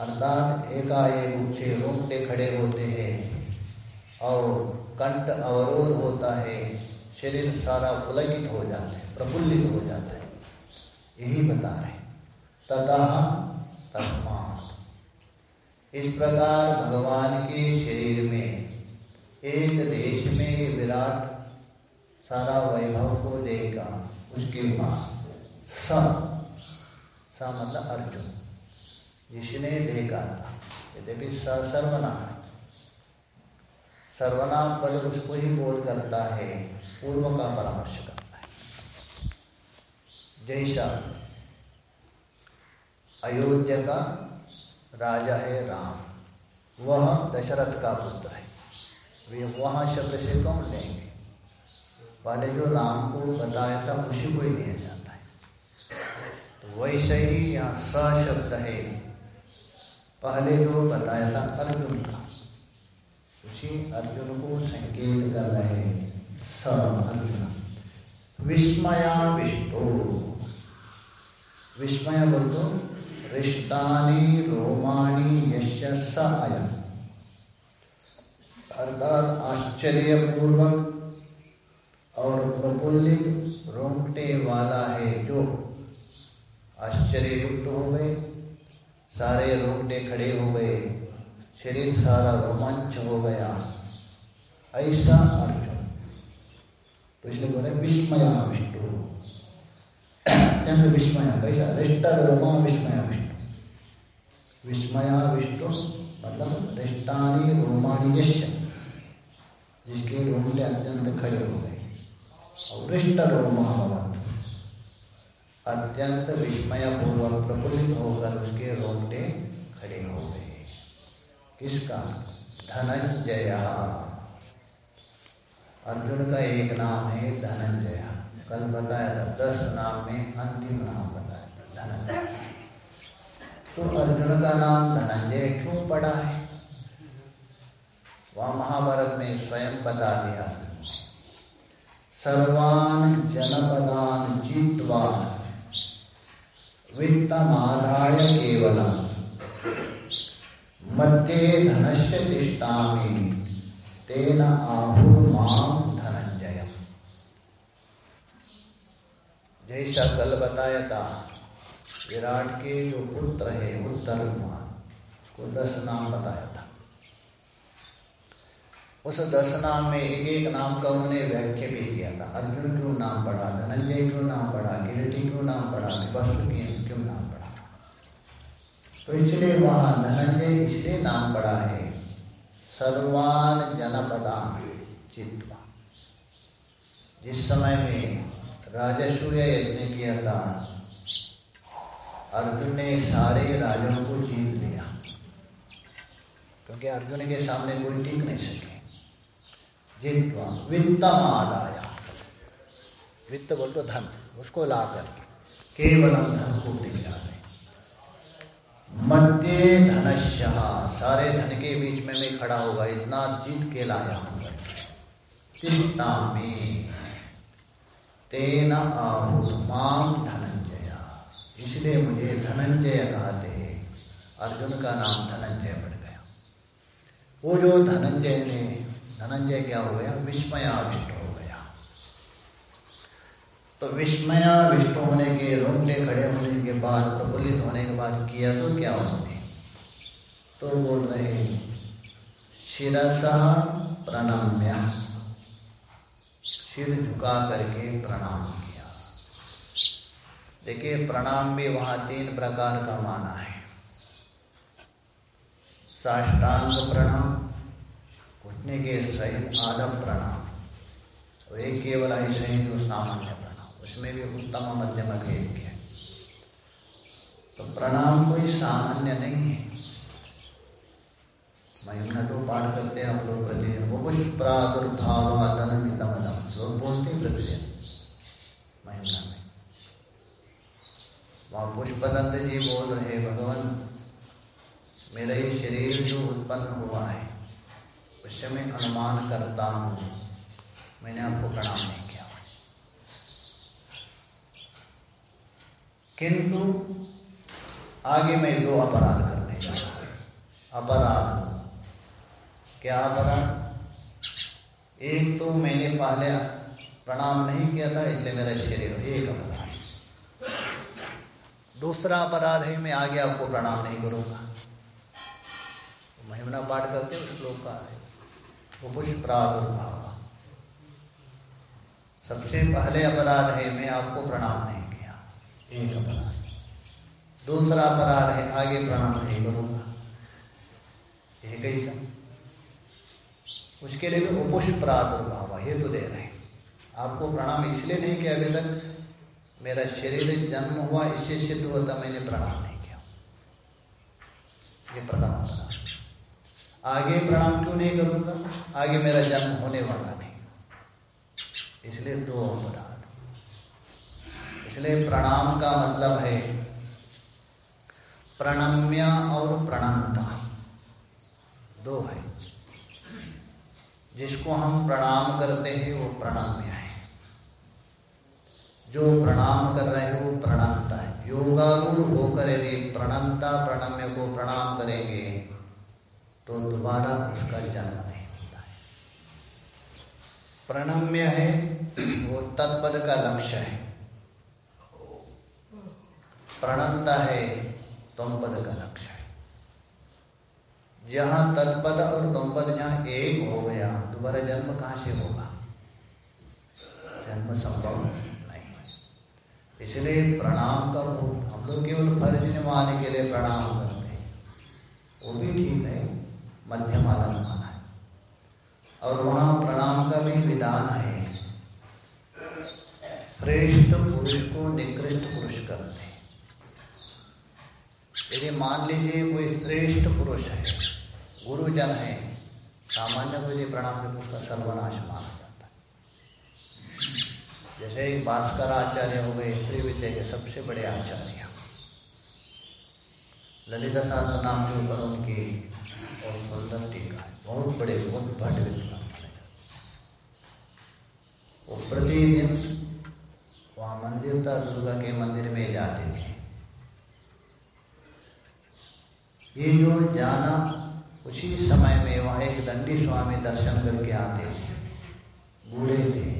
अर्थात एकाएक ऊँचे रोंगटे खड़े होते हैं और कंठ अवरोध होता है, शरीर सारा पुलकित हो जाता है, प्रफुल्लित हो जाता है। यही बता रहे तथा तस्मात। इस प्रकार भगवान के शरीर में, एक देश में विराट सारा वैभव को देगा उसके बाद स, सा मतलब अर्जुन। जिसने देखा था यद्यपि स सर्वनाम सर्वनाम पर उसको ही बोध करता है, पूर्व का परामर्श करता है। जैसा अयोध्या का राजा है राम, वह दशरथ का पुत्र है। वे वहाँ शब्द से कौन लेंगे पहले जो राम को बताया था, उसी को ही है तो वैसे ही यहाँ स शब्द है। पहले जो बताया था अर्जुन का, उसी अर्जुन को संकेत कर रहे स अर्जुन। विस्मया विष्टो विस्मय बोल दो रिष्टानी रोमाणी यश स अयम अर्थात आश्चर्यपूर्वक और प्रफुल्लित रोंगटे वाला है जो आश्चर्ययुक्त हो गए सारे रोंगटे खड़े हो गए शरीर सारा रोमांच हो गया। ऐसा अर्जुन। तो इसलिए बोले, विस्मया विष्णु। विस्मया, कैसा? रिष्ट रोमा विस्मया विष्णु। विस्मया विष्णु मतलब रिष्टानी रोमानी यश जिसके रोमटे अत्यंत खड़े हो गए। और रिष्ट रोमावत अत्यंत विस्मय पूर्वक प्रफुल्लित होकर उसके रोमटे खड़े हो गए। किसका? धनंजय। अर्जुन का एक नाम है धनंजय। कल बताया था, दस नाम में अंतिम नाम बताया धनंजय। तो अर्जुन का नाम धनंजय क्यों पड़ा है? वह महाभारत में स्वयं बता दिया। सर्वान जनपदान जीतवा वित्तमादाय केवलम। मध्ये धनस्य तिष्ठामि। तेन आहुर्माम धनंजय जैसा कल बताया था, विराट के जो पुत्र है, वो उत्तरमान उसको दस नाम बताया था। उस दस नाम में एक एक नाम का उन्होंने व्याख्या भी किया था। अर्जुन क्यों नाम पड़ा धनंजय क्यों नाम पड़ा किरटी क्यों नाम पड़ा वस्तु क्यों तो इसलिए वहाँ धनंजय इसलिए नाम पड़ा है। सर्वान जनपदा चित्वा। जिस समय में राजसूय यज्ञ किया था, अर्जुन ने सारे राजाओं को जीत लिया। क्योंकि अर्जुन के सामने कोई टिक नहीं सके। जितवा वित्तम आदाया वित्त बोल तो धन, उसको ला करके। केवल धन को दिखला मध्य धनश्य। सारे धन के बीच में मैं खड़ा होगा, इतना जीत के लाया हूँ। तिष्ठा में तेना आहु माम धनंजय। इसलिए मुझे धनंजय कहते हैं। अर्जुन का नाम धनंजय पड़ गया। वो जो धनंजय ने, धनंजय क्या हो गया? विस्मयाविष्ट हो तो विस्मयाविष्ट होने के, रोंगटे खड़े होने के बाद, प्रफुल्लित होने के बाद किया तो क्या उन्होंने तो बोल रहे शिरसा प्रणम्य। सिर झुका करके प्रणाम किया। देखिए, प्रणाम भी वहाँ तीन प्रकार का माना है। साष्टांग प्रणाम घुटने के सहित आदम प्रणाम। और एक केवल ऐसे ही जो सामान्य उसमें भी उत्तम मध्यम भेद है। तो प्रणाम कोई सामान्य नहीं है। महिमा तो पाठ करते हैं हम लोग प्रतिदिन वो पुष्प्रादुर्भावादन मितमदम लोग बोलते हैं प्रतिदिन महिमा में। वहाँ पुष्पदंत जी बोल रहे भगवान, मेरा ये शरीर जो उत्पन्न हुआ है उससे मैं अनुमान करता हूँ। मैंने आपको प्रणाम नहीं किया किंतु आगे मैं दो अपराध करने जा रहा अपराध। क्या अपराध? एक तो मैंने पहले प्रणाम नहीं किया था, इसलिए मेरा शरीर एक अपराध दूसरा अपराध है, मैं आगे आपको प्रणाम नहीं करूँगा। तो महिमना पाठ करते उस श्लोक का है उपुष प्रादुर्भाव सबसे पहले अपराध है, मैं आपको प्रणाम नहीं एक अपराध दूसरा अपराध है, आगे प्रणाम नहीं करूँगा यह कैसा उसके लिए भी उपुष प्रादुर्भाव हेतु दे रहे हैं। आपको प्रणाम इसलिए नहीं किया, अभी तक मेरा शरीर जन्म हुआ, इससे सिद्ध था मैंने प्रणाम नहीं किया। ये प्रथम अपराध आगे प्रणाम क्यों नहीं करूँगा? आगे मेरा जन्म होने वाला नहीं। इसलिए दो अपराध इसलिए प्रणाम का मतलब है प्रणम्य और प्रणमता दो है। जिसको हम प्रणाम करते हैं, वो प्रणम्य है। जो प्रणाम कर रहे हैं, वो प्रणमता है। योगारूढ़ होकर यदि प्रणमता प्रणम्य को प्रणाम करेंगे तो दोबारा उसका जन्म नहीं होता है। प्रणम्य है, वो तत्पद का लक्ष्य है। प्रणंता है तुम पद का लक्ष्य है। जहाँ तत्पद और तुम पद जहाँ एक हो गया, दोबारा जन्म कहाँ से होगा? जन्म संभव नहीं इसलिए प्रणाम का हम लोग केवल फ़र्ज़ निभाने के लिए प्रणाम करते हैं। वो भी ठीक है मध्यम आलंबन है। और वहाँ प्रणाम का भी विधान है। श्रेष्ठ पुरुष को निकृष्ट पुरुष करते यदि मान लीजिए कोई श्रेष्ठ पुरुष है गुरुजन है, सामान्य को यदि प्रणाम करके उसका सर्वनाश माना जाता है। जैसे भास्कर आचार्य हो गए श्री विद्या के सबसे बड़े आचार्य। ललिता साधु नाम के ऊपर उनकी और सुंदर टीका है। बहुत बड़े, बहुत भट विद्वान वो प्रतिदिन वहाँ मंदिर था, दुर्गा के मंदिर में जाते थे। ये जो जाना, उसी समय में वहाँ एक दंडी स्वामी दर्शन करके आते थे बूढ़े थे।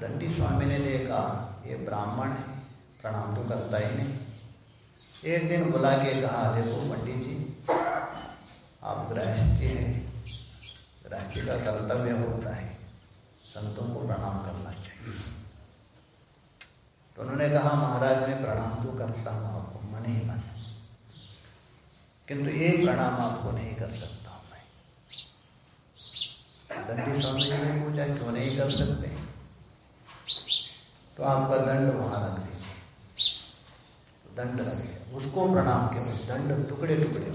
दंडी स्वामी ने देखा ये ब्राह्मण है, प्रणाम तो करता ही नहीं। एक दिन बुला के कहा, देखो पंडित जी, आप गृहस्थी हैं। गृहस्थी का कर्तव्य होता है, संतों को प्रणाम करना चाहिए। तो उन्होंने कहा, महाराज, मैं प्रणाम तो करता हूँ, आपको मन ही मन किंतु ये प्रणाम आपको नहीं कर सकता हूँ मैं। दंडी स्वामी जी ने पूछा, क्यों नहीं कर सकते? तो आपका दंड वहाँ रख दीजिए। दंड लगे उसको प्रणाम के दंड टुकड़े टुकड़े हो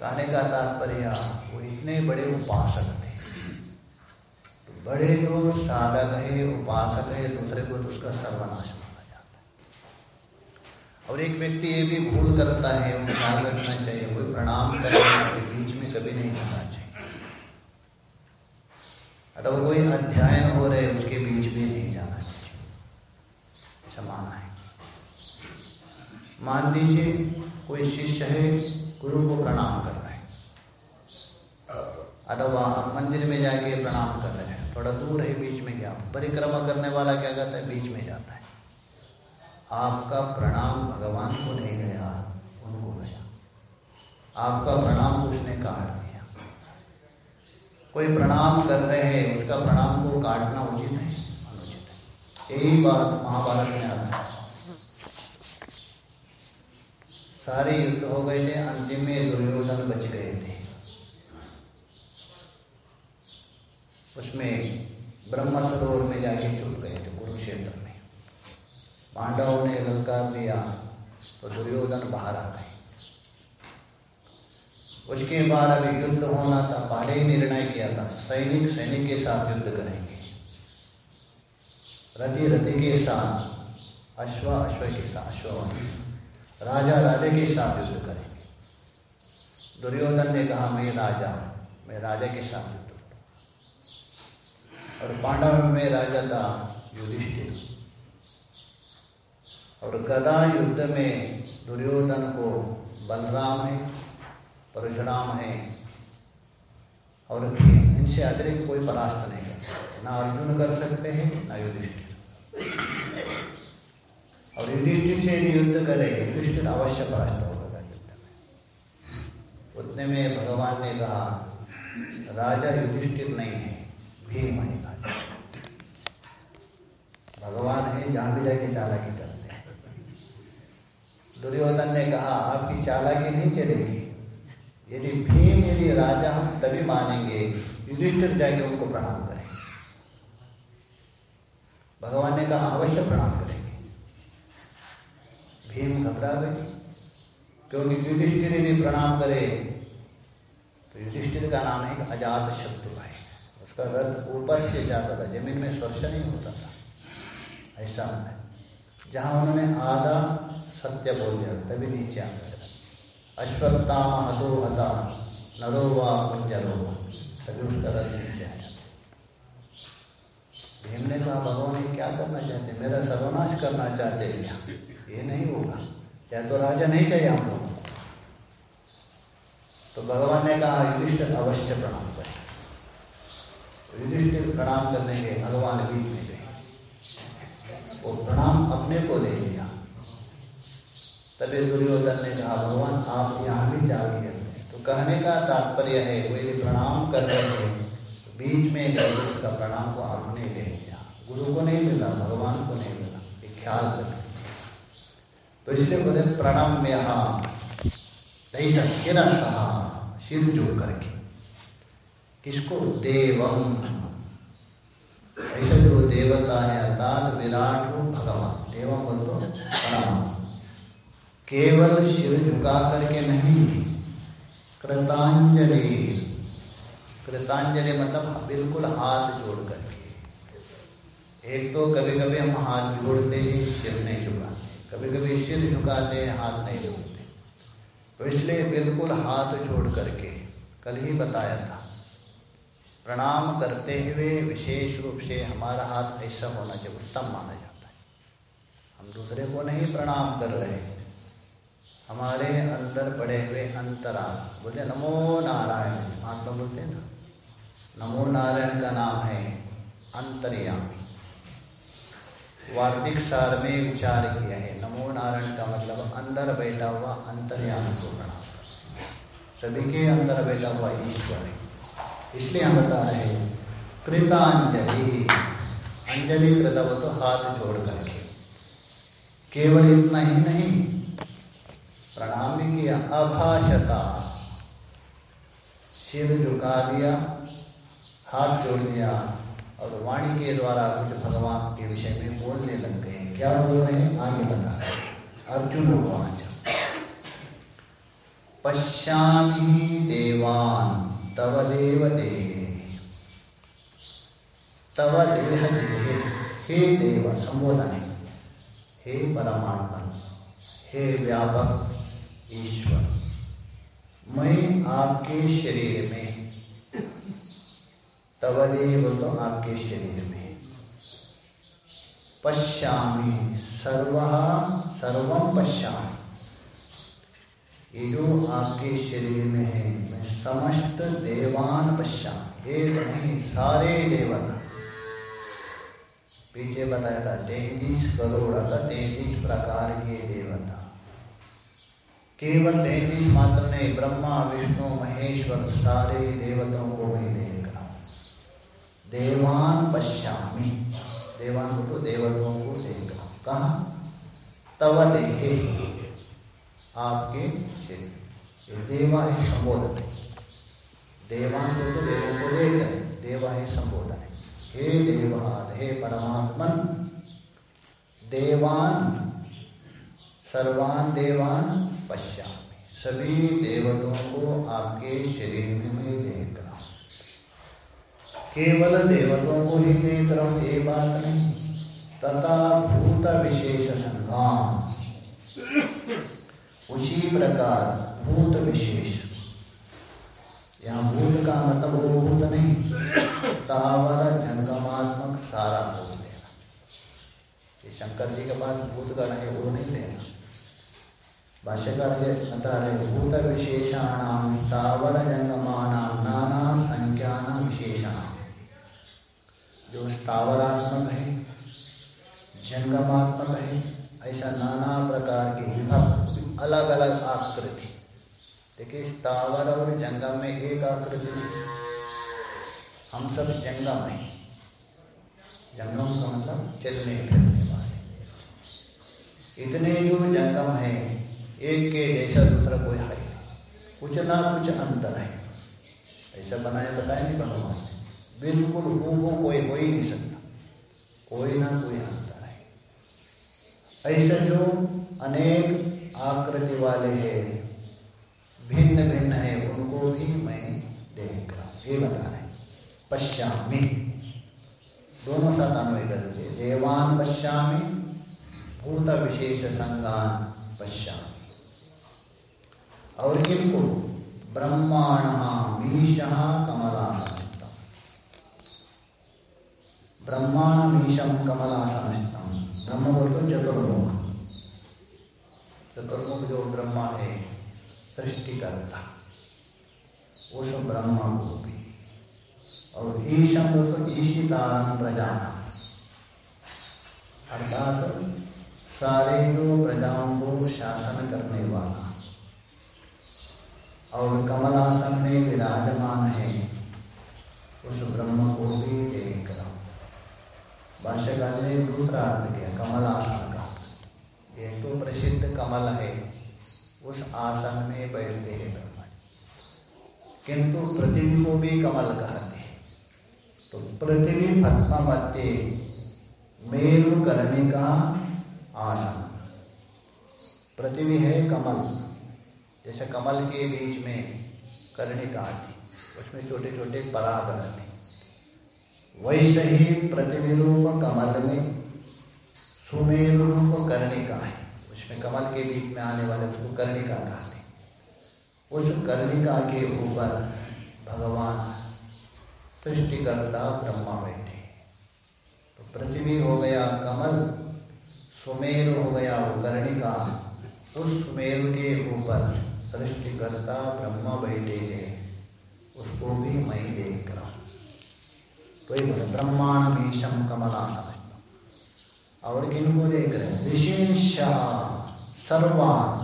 कहने का तात्पर्य, वो इतने बड़े उपासक थे। तो बड़े जो साधक है, उपासक है, दूसरे को तो उसका सर्वनाश और एक व्यक्ति ये भी भूल करता है वो ख्याल रखना चाहिए, कोई प्रणाम करे, उसके बीच में कभी नहीं जाना चाहिए। अथवा कोई अध्ययन हो रहे, उसके बीच में नहीं जाना चाहिए। समाना है। मान लीजिए, कोई शिष्य है, गुरु को प्रणाम कर रहे हैं। अथवा मंदिर में जाके प्रणाम कर रहे हैं। थोड़ा दूर है बीच में क्या? परिक्रमा करने वाला क्या करता है? बीच में जाता है। आपका प्रणाम भगवान को नहीं गया, उनको गया। आपका प्रणाम उसने काट दिया। कोई प्रणाम कर रहे हैं, उसका प्रणाम को काटना उचित है? अनुचित है। यही बात महाभारत में आता है। सारे युद्ध हो गए थे, अंतिम में दुर्योधन बच गए थे। उसमें ब्रह्म सरोवर में जाके छुप गए थे, कुरुक्षेत्र पांडवों ने लंका लिया तो दुर्योधन बाहर आ गए। उसके बाद अभी युद्ध होना था, पहले ही निर्णय किया था, सैनिक सैनिक के साथ युद्ध करेंगे। रति रथी के साथ, अश्व अश्व के साथ, अश्व राजा राजा के साथ युद्ध करेंगे। दुर्योधन ने कहा, मैं राजा मैं राजा के साथ युद्ध और पांडव में राजा था युधिष्ठिर। और गदा युद्ध में दुर्योधन को बलराम है, परशुराम है, और इनसे अतिरिक्त कोई परास्त नहीं कर ना अर्जुन कर सकते हैं, ना युधिष्ठिर। और युधिष्ठिर से युद्ध करे, युधिष्ठिर अवश्य परास्त होगा युद्ध में। उतने में भगवान ने कहा, राजा युधिष्ठिर नहीं है, भीम है भगवान है जहाँ भी जाके चालाकी करते हैं। दुर्योधन ने कहा, आपकी चालाकी नहीं चलेगी। यदि भीम, यदि राजा हम तभी मानेंगे, युधिष्ठिर जाके उनको प्रणाम करें। भगवान ने कहा, अवश्य प्रणाम करेंगे। भीम घबरा गए क्योंकि युधिष्ठिर यदि प्रणाम करे तो युधिष्ठिर का नाम है अजात शत्रु है। उसका रथ ऊपर से जाता था, ज़मीन में स्पर्श नहीं होता था। ऐसा है जहाँ उन्होंने आधा सत्य बोल दिया तभी नीचे आ गया। हतो हता, नरो वा नीचे आ जाता भीम ने कहा, भगवान, ये क्या करना चाहते मेरा सर्वनाश करना चाहते क्या? ये नहीं होगा। चाहे तो राजा नहीं चाहिए हम लोग तो भगवान ने कहा, युधिष्ठिर, अवश्य प्रणाम करें। युधिष्ठिर प्रणाम करने के भगवान बीच में वो प्रणाम अपने को ले लिया तभी दुर्योधन ने कहा, भगवान, आप यहाँ भी जा गए तो कहने का तात्पर्य है, वो प्रणाम कर रहे हैं। तो बीच में गुरु का प्रणाम को आपने ले लिया। गुरु को नहीं मिला, भगवान को नहीं मिला। ये ख्याल रखें। तो इसलिए बोले, प्रणाम यहाँ। शिरा सहा सिर जो करके। किसको? देवम। ऐसा जो देवता है, अर्थात विराट हो भगवान। देवम बोल प्रणाम। केवल सिर झुका करके नहीं, कृतांजलि। कृतांजलि मतलब बिल्कुल हाथ जोड़ करके। एक तो कभी कभी हम हाथ जोड़ते ही सिर नहीं झुकाते। कभी कभी सिर झुकाते हैं हाथ नहीं जोड़ते। तो इसलिए बिल्कुल हाथ छोड़ करके, कल ही बताया था। प्रणाम करते हुए विशेष रूप से हमारा हाथ ऐसा होना चाहिए उत्तम माना जाता है। हम दूसरे को नहीं प्रणाम कर रहे हमारे अंदर पड़े हुए अंतरा बोलते नमो नारायण महात्मा बोलते हैं ना? नमो नारायण का नाम है अंतर्यामी। वार्तिक सार में विचार किया है, नमो नारायण का मतलब अंदर बैठा हुआ अंतर्यामी को प्रणाम सभी के अंदर बैठा हुआ ईश्वर है। इसलिए हम बता रहे हैं, कृतांजलि। अंजलि कृतव तो हाथ जोड़ करके। केवल इतना ही नहीं प्रणाम भी किया। अभाषता। सिर झुका दिया, हाथ जोड़ दिया और वाणी के द्वारा कुछ भगवान के विषय में बोलने लग गए। क्या बोल रहे हैं? आगे बता। रहे अर्जुन वाच पश्यामि देवान, तव देव देह तव देह देह। हे देव, संबोधन हे परमात्मा। हे व्यापक। ईश्वर। मैं आपके शरीर में। तवदेव तो आपके शरीर में। पश्यामी सर्व सर्वम पश्यामी। ये जो आपके शरीर में है, मैं समस्त देवान पश्यामी। एक नहीं, सारे देवता। पीछे बताया था, तैतीस करोड़ तैतीस प्रकार के देवता। केवल तैतीस मात्र नहीं, ब्रह्मा, विष्णु, महेश्वर, सारे देवताओं को मैं देख देवान पश्यामी। देवान को, देवताओं को देख हूँ। कहा? तव देहे आपके शरीर देवा है संबोधन है। देवान को तो देवों को देख रहे देवा है संबोधन है। हे देवाद हे परमात्मन, देवान सर्वान देवान पश्यामि। सभी देवताओं को आपके शरीर में देख रहा हूँ। केवल देवताओं को ही देख रहा हूँ ये बात नहीं, तथा भूत विशेष संघान। उसी प्रकार भूत विशेष। यहाँ भूत का मतलब वो भूत नहीं तावर जंगमात्मक सारा भूत लेना। ये शंकर जी के पास भूत गण है वो नहीं लेना। भाष्यकार से बता रहे भूत विशेषाणाम स्थावर जंगमानाम नाना संख्यान विशेषणाम जो स्थावरात्मक है, जंगमात्मक है, ऐसा नाना प्रकार की विभक्त अलग अलग आकृति। देखिए, स्थावर और जंगम में एक आकृति हम सब जंगम हैं। जंगम का मतलब चलने फिरने वाले। इतने जो जंगम है एक के जैसा दूसरा कोई है कुछ ना कुछ अंतर है। ऐसा बनाए बताए नहीं भगवान ने। बिल्कुल हूँ कोई हो ही नहीं सकता। कोई ना कोई अंतर है। ऐसा जो अनेक आकृति वाले हैं, भिन्न भिन्न है, उनको भी मैं देख रहा हूँ। ये बता रहे पश्यामी। दोनों साथ अन्वय कर दीजिए देवान पश्यामी, भूत विशेष संगान पश्यामी। और इनको ब्रह्माण मीश कमलासनस्तम ब्रह्माण मीशम कमलासनस्तम ब्रह्म बोल तो चतुर्मुख। चतुर्मुख जो ब्रह्मा है, सृष्टिकर्ता उस ब्रह्मा को भी और ईशम तो ईशितारम प्रजाना। अर्थात सारे जो प्रजाओं को शासन करने वाला और कमलासन में विराजमान है। उस ब्रह्म को भी देख रहा भाष्यकार ने दूसरा अर्थ किया, कमलासन का। ये तो प्रसिद्ध कमल है। उस आसन में बैठते हैं ब्रह्मा जी। किंतु पृथ्वी को भी कमल कहते हैं। तो पृथ्वी पद्मा मध्य मेरु करने का आसन। पृथ्वी है कमल। जैसे कमल के बीच में करने का आती उसमें छोटे छोटे पराग रहते वैसे ही पृथ्वी रूप कमल में सुमेरु रूप करने का है। उसमें कमल के बीच में आने वाले उसको कर्णिका कहते उस कर्णिका के ऊपर भगवान सृष्टिकर्ता ब्रह्मा बैठे तो पृथ्वी हो गया कमल, सुमेर हो गया वो कर्णिका उस सुमेर के ऊपर सृष्टिकर्ता ब्रह्मा बैठे हैं, उसको भी मैं देख रहा हूँ। तो ये कमला समझता और किनको देख रहे विशेष सर्वान।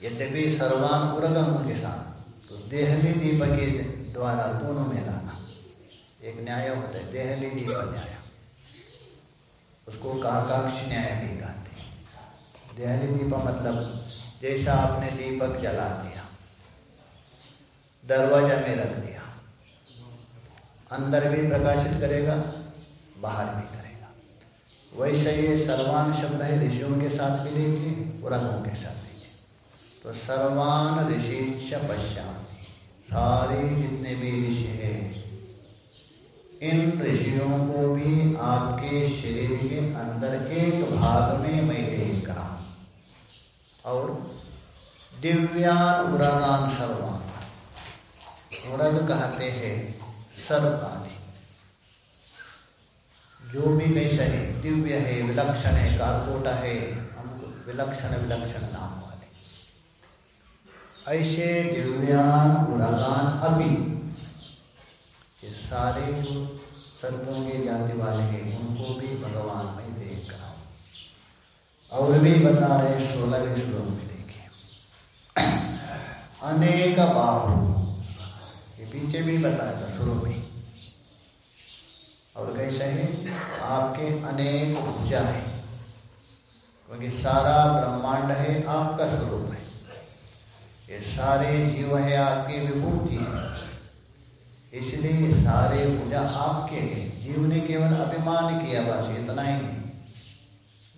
यद्यपि सर्वान उर्गम के साथ तो देहली दीप के द्वारा दोनों में लाना। एक न्याय होता है देहली दीप न्याय। उसको काकाक्ष न्याय भी कहते हैं। देहली दीप मतलब जैसा आपने दीपक जला दिया, दरवाज़ा में रख दिया, अंदर भी प्रकाशित करेगा, बाहर भी करेगा। वैसे ये सर्वान शब्द है, ऋषियों के साथ भी लीजिए पुराणों के साथ लीजिए तो सर्वान ऋषि पश्चात सारे जितने भी ऋषि हैं, इन ऋषियों को भी आपके शरीर के अंदर एक भाग में मैं और दिव्यान उरागान सर्वान उरग कहते हैं सर्व आदि जो भी कैसा है, दिव्य है, विलक्षण है, कारकोटा है विलक्षण विलक्षण नाम वाले। ऐसे दिव्यान उरागान अभी ये सारे जो सर्पों के जाति वाले हैं, उनको भी भगवान में और भी बता रहे सोलहवें श्लोक में देखिए अनेक बाहु ये पीछे भी बताया था शुरू में। और कैसे है? आपके अनेक ऊर्जा है। क्योंकि सारा ब्रह्मांड है आपका स्वरूप है। ये सारे जीव है आपकी विभूति है। इसलिए सारे पूजा आपके हैं। जीव ने केवल अभिमान किया, बस इतना ही नहीं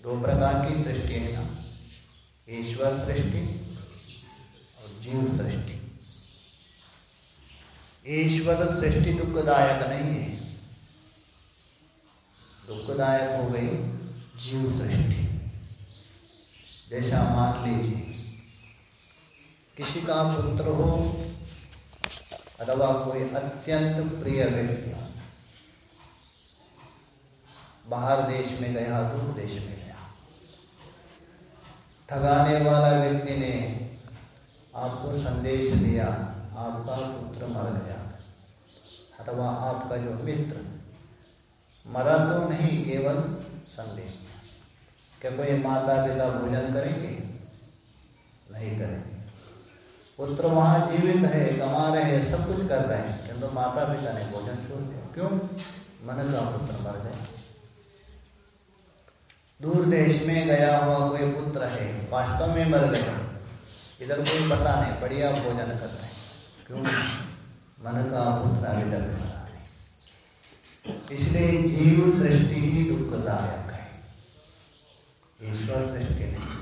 दो प्रकार की सृष्टि है ना। ईश्वर सृष्टि और जीव सृष्टि। ईश्वर सृष्टि दुखदायक नहीं है। दुखदायक हो गई जीव सृष्टि। जैसा मान लीजिए, किसी का पुत्र हो अथवा कोई अत्यंत प्रिय व्यक्ति, बाहर देश में गया, दूर देश में गया ठगाने वाला व्यक्ति ने आपको संदेश दिया, आपका पुत्र मर गया, अथवा आपका जो मित्र मरा तो नहीं, केवल संदेश। क्या कोई माता पिता भोजन करेंगे? नहीं करेंगे। पुत्र वहाँ जीवित है, कमा रहे हैं, सब कुछ कर रहे हैं। किंतु माता पिता ने भोजन छोड़ दिया। क्यों? मन का पुत्र मर गया दूर देश में गया हुआ कोई पुत्र है, वास्तव में मर गया। इधर कोई पता नहीं, बढ़िया भोजन कर रहे क्यों? मन का पुत्र है। इसलिए जीव सृष्टि ही दुखदायक है। ईश्वर सृष्टि नहीं।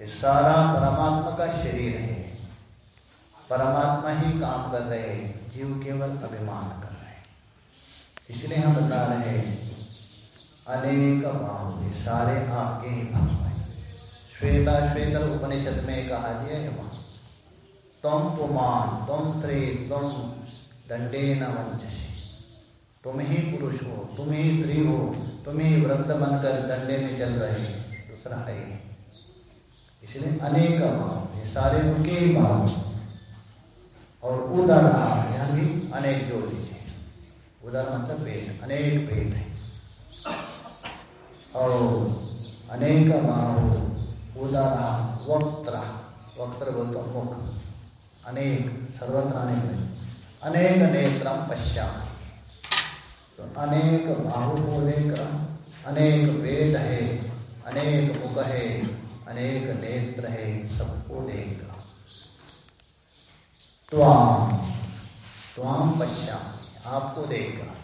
ये सारा परमात्मा का शरीर है। परमात्मा ही काम कर रहे हैं, जीव केवल अभिमान कर रहे हैं। इसलिए हम बता रहे हैं अनेक बाहु सारे आपके ही भाव हैं श्वेता श्वेतर उपनिषद में कहा दिया है वहाँ। तुम पुमान, तुम श्री तुम दंडे न वंचसी। तुम ही पुरुष हो तुम ही स्त्री हो तुम ही वृद्ध बनकर दंडे में चल रहे दूसरा है। इसलिए अनेक भाव ये सारे उनके ही भाव और उदर यहाँ भी अनेक उदर मतलब पेट अनेक पेट है। और अनेक बाहु, उदर, वक्त्र वक्त्र बोलते मुख। अनेक, सर्वत्र अनेक अनेक नेत्र पश्चा तो अनेक बाहु को देख अनेक पेट है, अनेक मुख है, अनेक नेत्र है, सबको देख। त्वाम त्वाम पश्या आपको रहा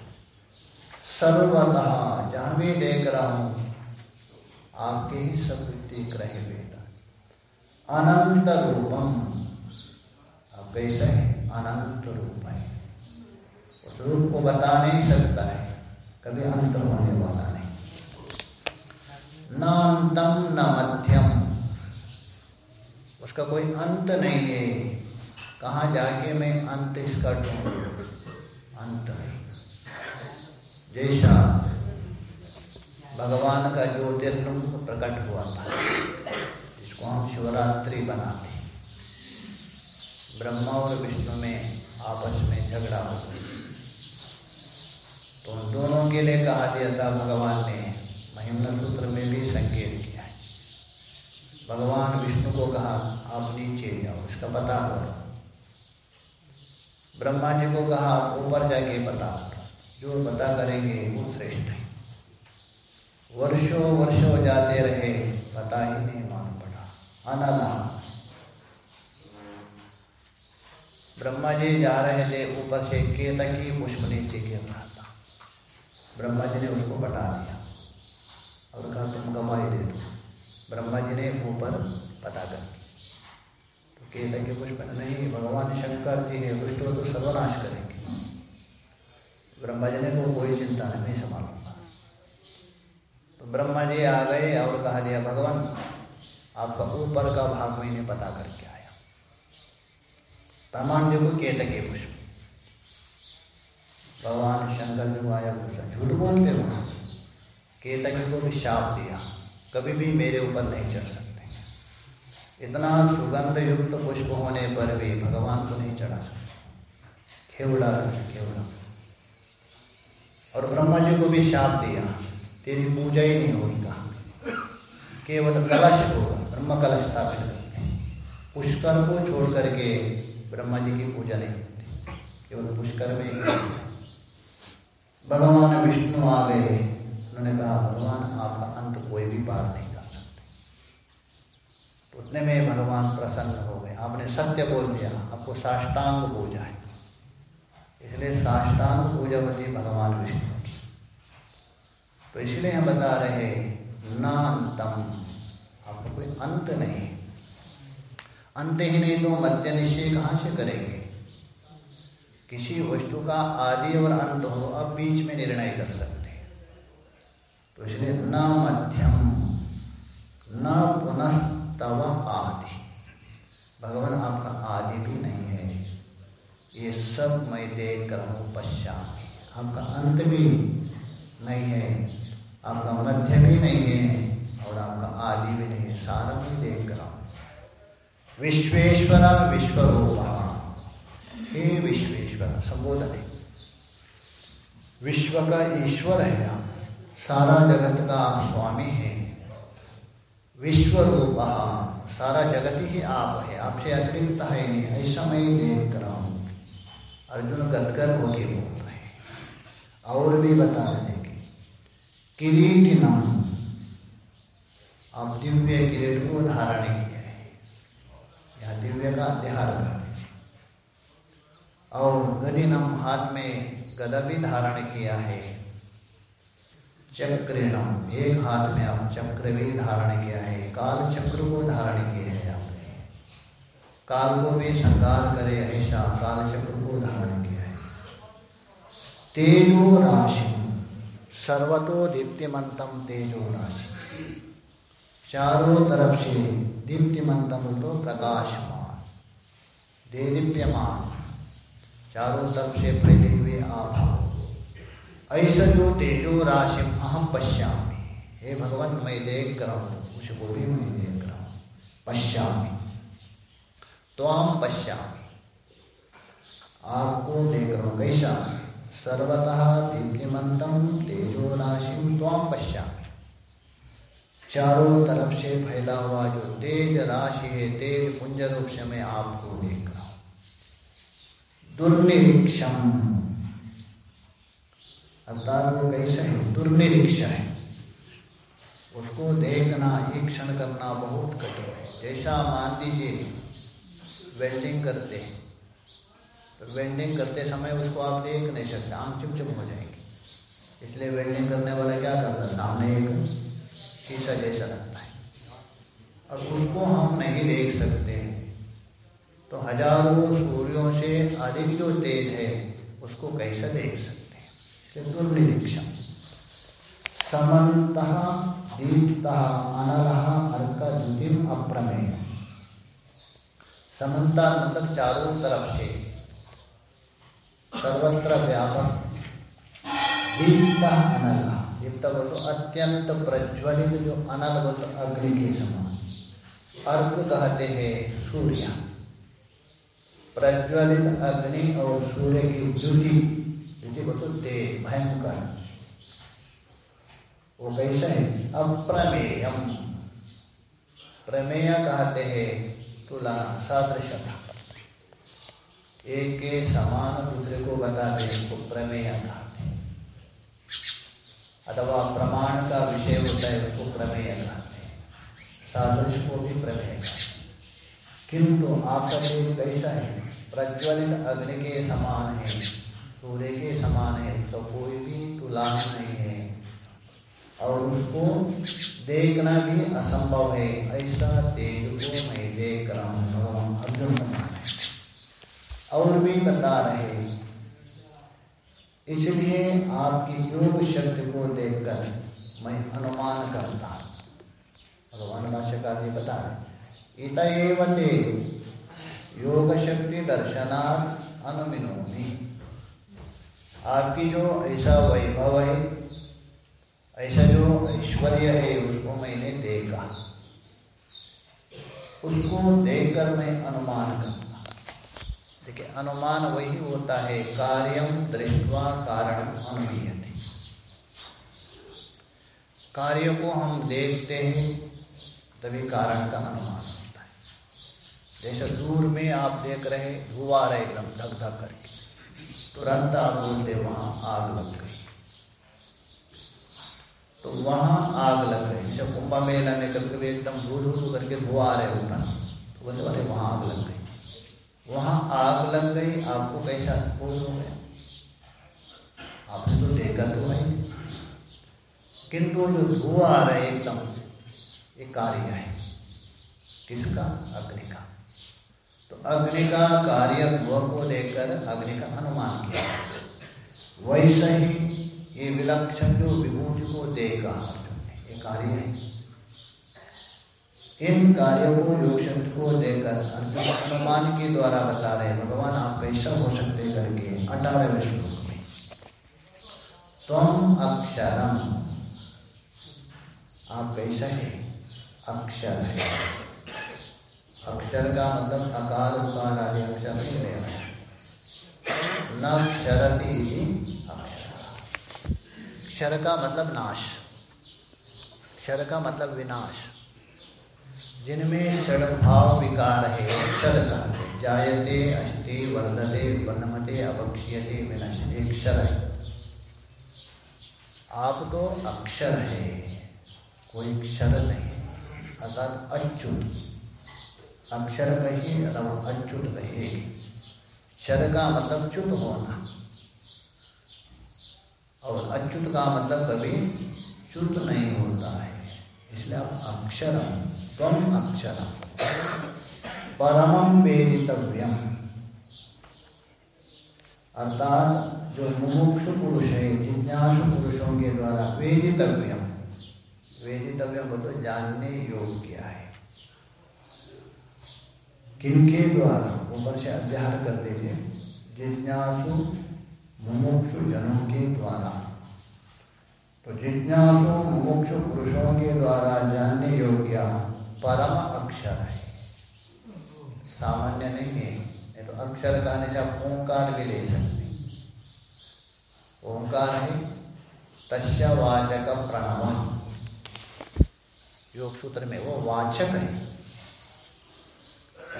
सर्वतः जहाँ भी देख रहा हूँ आपके ही सब देख रहे बेटा। अनंत रूपम। आप कैसे है अनंत रूप है। उस रूप को बता नहीं सकता है। कभी अंत होने वाला नहीं। न अंतम न मध्यम। उसका कोई अंत नहीं है। कहाँ जाके मैं अंत इसका ढूंढ? अंत नहीं। जैसा भगवान का ज्योतिर्लिंग प्रकट हुआ था, जिसको हम शिवरात्रि बनाते ब्रह्मा और विष्णु में आपस में झगड़ा हो तो उन दोनों के लिए कहा दिया था, भगवान ने महिमन सूत्र में भी संकेत किया है। भगवान विष्णु को कहा, आप नीचे जाओ, इसका पता करो। ब्रह्मा जी को कहा ऊपर जाके बता जो पता करेंगे वो श्रेष्ठ है। वर्षों वर्षों जाते रहे, पता ही नहीं मालूम पड़ा। अनला ब्रह्मा जी जा रहे थे, ऊपर से केतक की पुष्प नीचे गिर रहा था। ब्रह्मा जी ने उसको बता दिया और कहा, तुम गवाही दे दो। ब्रह्मा जी ने ऊपर पता कर दिया। केले के पुष्प नहीं, भगवान शंकर जी है हो तो सर्वनाश करेंगे। ब्रह्मा जी ने को कोई चिंता नहीं, मैं संभालूँगा तो ब्रह्मा जी आ गए और कहा दिया भगवान, आपका ऊपर का भाग मैंने पता करके आया। प्रमाण देखो, केत के पुष्प। भगवान शंकर जी को आया गुस्सा झूठ बोलते हो केतकी को भी शाप दिया। कभी भी मेरे ऊपर नहीं चढ़ सकते। इतना सुगंध युक्त पुष्प होने पर भी भगवान को नहीं चढ़ा सकते। खेवड़ा खेवड़ा। और ब्रह्मा जी को भी शाप दिया। तेरी पूजा ही नहीं होगी कहा। केवल कलश होगा ब्रह्म कलश स्थापित पुष्कर को छोड़ करके ब्रह्मा जी की पूजा नहीं होती। केवल पुष्कर में भगवान विष्णु आ गए। उन्होंने कहा, भगवान, आपका अंत कोई भी पार नहीं कर सकते। उतने में भगवान प्रसन्न हो गए। आपने सत्य बोल दिया। आपको साष्टांग पूजा है। इसलिए साष्टांग पूजा होती भगवान विष्णु। तो इसलिए हम बता रहे न अंतम आपको कोई अंत नहीं। अंत ही नहीं तो मध्य निश्चय कहाँ से करेंगे? किसी वस्तु का आदि और अंत हो, अब बीच में निर्णय कर सकते तो इसलिए न मध्यम, न पुनस्तव आदि। भगवान आपका आदि भी नहीं। है ये सब मैं देख कर हूँ पश्चात। आपका अंत भी नहीं है, आपका मध्य भी नहीं है, और आपका आदि भी नहीं है, सारा भी देख कर हूँ। विश्वेश्वरा विश्वरूपा। हे विश्वेश्वर, संबोधन है। विश्व का ईश्वर है आप। सारा जगत का आप स्वामी हैं। विश्व रूप सारा जगत ही आप है। आपसे अतिरिक्त है नहीं, ऐसा मैं देख हूँ अर्जुन गदगद होके बोल रहे हैं और भी बता देंगे किरीट नाम आप दिव्य किरीट को धारण किया है। यहाँ दिव्य का अध्यार कर और गदी नम हाथ में गदा भी धारण किया है। चक्रिणम एक हाथ में आप चक्र भी धारण किया है। काल चक्र को धारण किया है। काल को भी श्रृंगार करे ऐसा काल चक्र को धारण किया है। तेजो राशि, सर्वतो दीप्तिमंतम तेजो राशि। चारों तरफ़ से दीप्तिमंतम तो प्रकाशमान दे दीप्यमान चारों तरफ़ से फैले हुए आभा। ऐसा जो तेजो राशि अहम पश्यामी, हे भगवान, मैं देख रहा हूँ उसको भी मैं देख रहा हूँ, पश्यामी। तो हम पश्यामी। आपको देख रहा हूँ कैसा सर्वतः दीप्तिमंतम तेजो राशि त्वाम पश्यामी। चारों तरफ़ से फैला हुआ जो तेज राशि है, तेज पुंज रूप से मैं आपको देख रहा दुर्निरीक्षम। अवतार वो कैसे है? दुर्निरीक्ष है। उसको देखना ईक्षण करना बहुत कठिन है। जैसा मान लीजिए वेल्डिंग करते हैं। तो वेल्डिंग करते समय उसको आप देख नहीं सकते आम चुप चुप हो जाएँगे। इसलिए वेल्डिंग करने वाला क्या करता है? सामने एक शीशा जैसा लगता है। और उसको हम नहीं देख सकते। तो हज़ारों सूर्यों से अधिक जो तेज है, उसको कैसे देख सकते चतुर्निरीक्षम समन्त दीप्त अनल अर्क द्युतिम समन्ता मतलब चारों तरफ़ से। सर्वत्र व्यापक। दीप्त अनल। दीप्त बोल तो अत्यंत प्रज्वलित जो अनल बोल तो अग्नि के समान। अर्क कहते हैं सूर्य। प्रज्वलित अग्नि और सूर्य की द्युति को तो तेज, भयंकर। वो कैसे है? अप्रमेयम। प्रमेय कहते हैं तुलना सदृश एक के समान दूसरे को बताते हैं इसको प्रमेय कहते हैं। अथवा प्रमाण का विषय होता है, उसको प्रमेय कहते हैं। सादृश को भी प्रमेय किंतु आपका देह कैसा है, प्रज्वलित अग्नि के समान है, सूर्य के समान है इसका कोई भी तुलना नहीं है। और उसको देखना भी असंभव है। ऐसा तेज को मैं देख रहा हूँ भगवान अर्जुन बता और भी बता रहे इसलिए आपकी योग शक्ति को देखकर मैं अनुमान करता भगवान भाष्यकार जी बता रहे इत एवं योग शक्ति दर्शनार्थ अनुमिनोमी। आपकी जो ऐसा वैभव है ऐसा जो ऐश्वर्य है, उसको मैंने देखा। उसको देखकर मैं अनुमान करता। देखिए, अनुमान वही होता है कार्यम दृष्टवा कारण अनुमीयते। कार्य को हम देखते हैं, तभी कारण का अनुमान होता है। जैसे दूर में आप देख रहे धुआँ रहे एकदम धक धक करके। तुरंत आप बोलते वहाँ आग लग गई। तो वहाँ आग लग गई। जब कुंभा मेला में कभी कभी एकदम धू धू धू करके धुआ आ रहे ऊपर तो बोलते बोले वहाँ आग लग गई। वहाँ आग लग गई, आपको कैसा बोल हो गया? आपने तो देखा तो है। किंतु जो धुआ आ रहा है एकदम ये कार्य है। किसका? अग्नि का। तो अग्नि का कार्य धुआँ को लेकर अग्नि का अनुमान किया। वैसे ही ये विलक्षण जो विभूति को देगा ये कार्य है। इन कार्यों को, योग शक्ति को देकर अनुमान के द्वारा बता रहे भगवान, आप कैसा हो सकते करके अठारहवें श्लोक में तुम अक्षरम। आप कैसा है, अक्षर है। अक्षर का मतलब अकार उकार आदि अक्षर नहीं लेना न क्षरती क्षर का मतलब नाश। क्षर का मतलब विनाश। जिनमें षडभाव विकार है अक्षर का जायते, अष्टि, वर्धते बनमते अपक्षीयते विनश्यते अक्षर है। आप तो अक्षर है, कोई क्षर नहीं, अर्थात अच्युत। अक्षर कहिए अथवा अच्युत कहिए। क्षर का मतलब च्युत होना। और अच्युत का मतलब कभी च्युत नहीं होता है। इसलिए आप अक्षरम तम अक्षरम। परमम वेदितव्यम। अर्थात जो मुमुक्षु पुरुष है, जिज्ञासु पुरुषों के द्वारा वेदितव्यम। वेदितव्यम को तो जानने योग्य है। किनके द्वारा? ऊपर से अध्याय कर दीजिए। जिज्ञासु, मुमुक्षु, जनों। के द्वारा। तो जिज्ञासु मुमुक्षु पुरुषों के द्वारा जानने योग्य परम अक्षर है। सामान्य नहीं है, नहीं तो अक्षर कहने से आप ओंकार भी ले सकते ओंकार है, तस्य वाचक प्रणव योग सूत्र में वो वाचक है।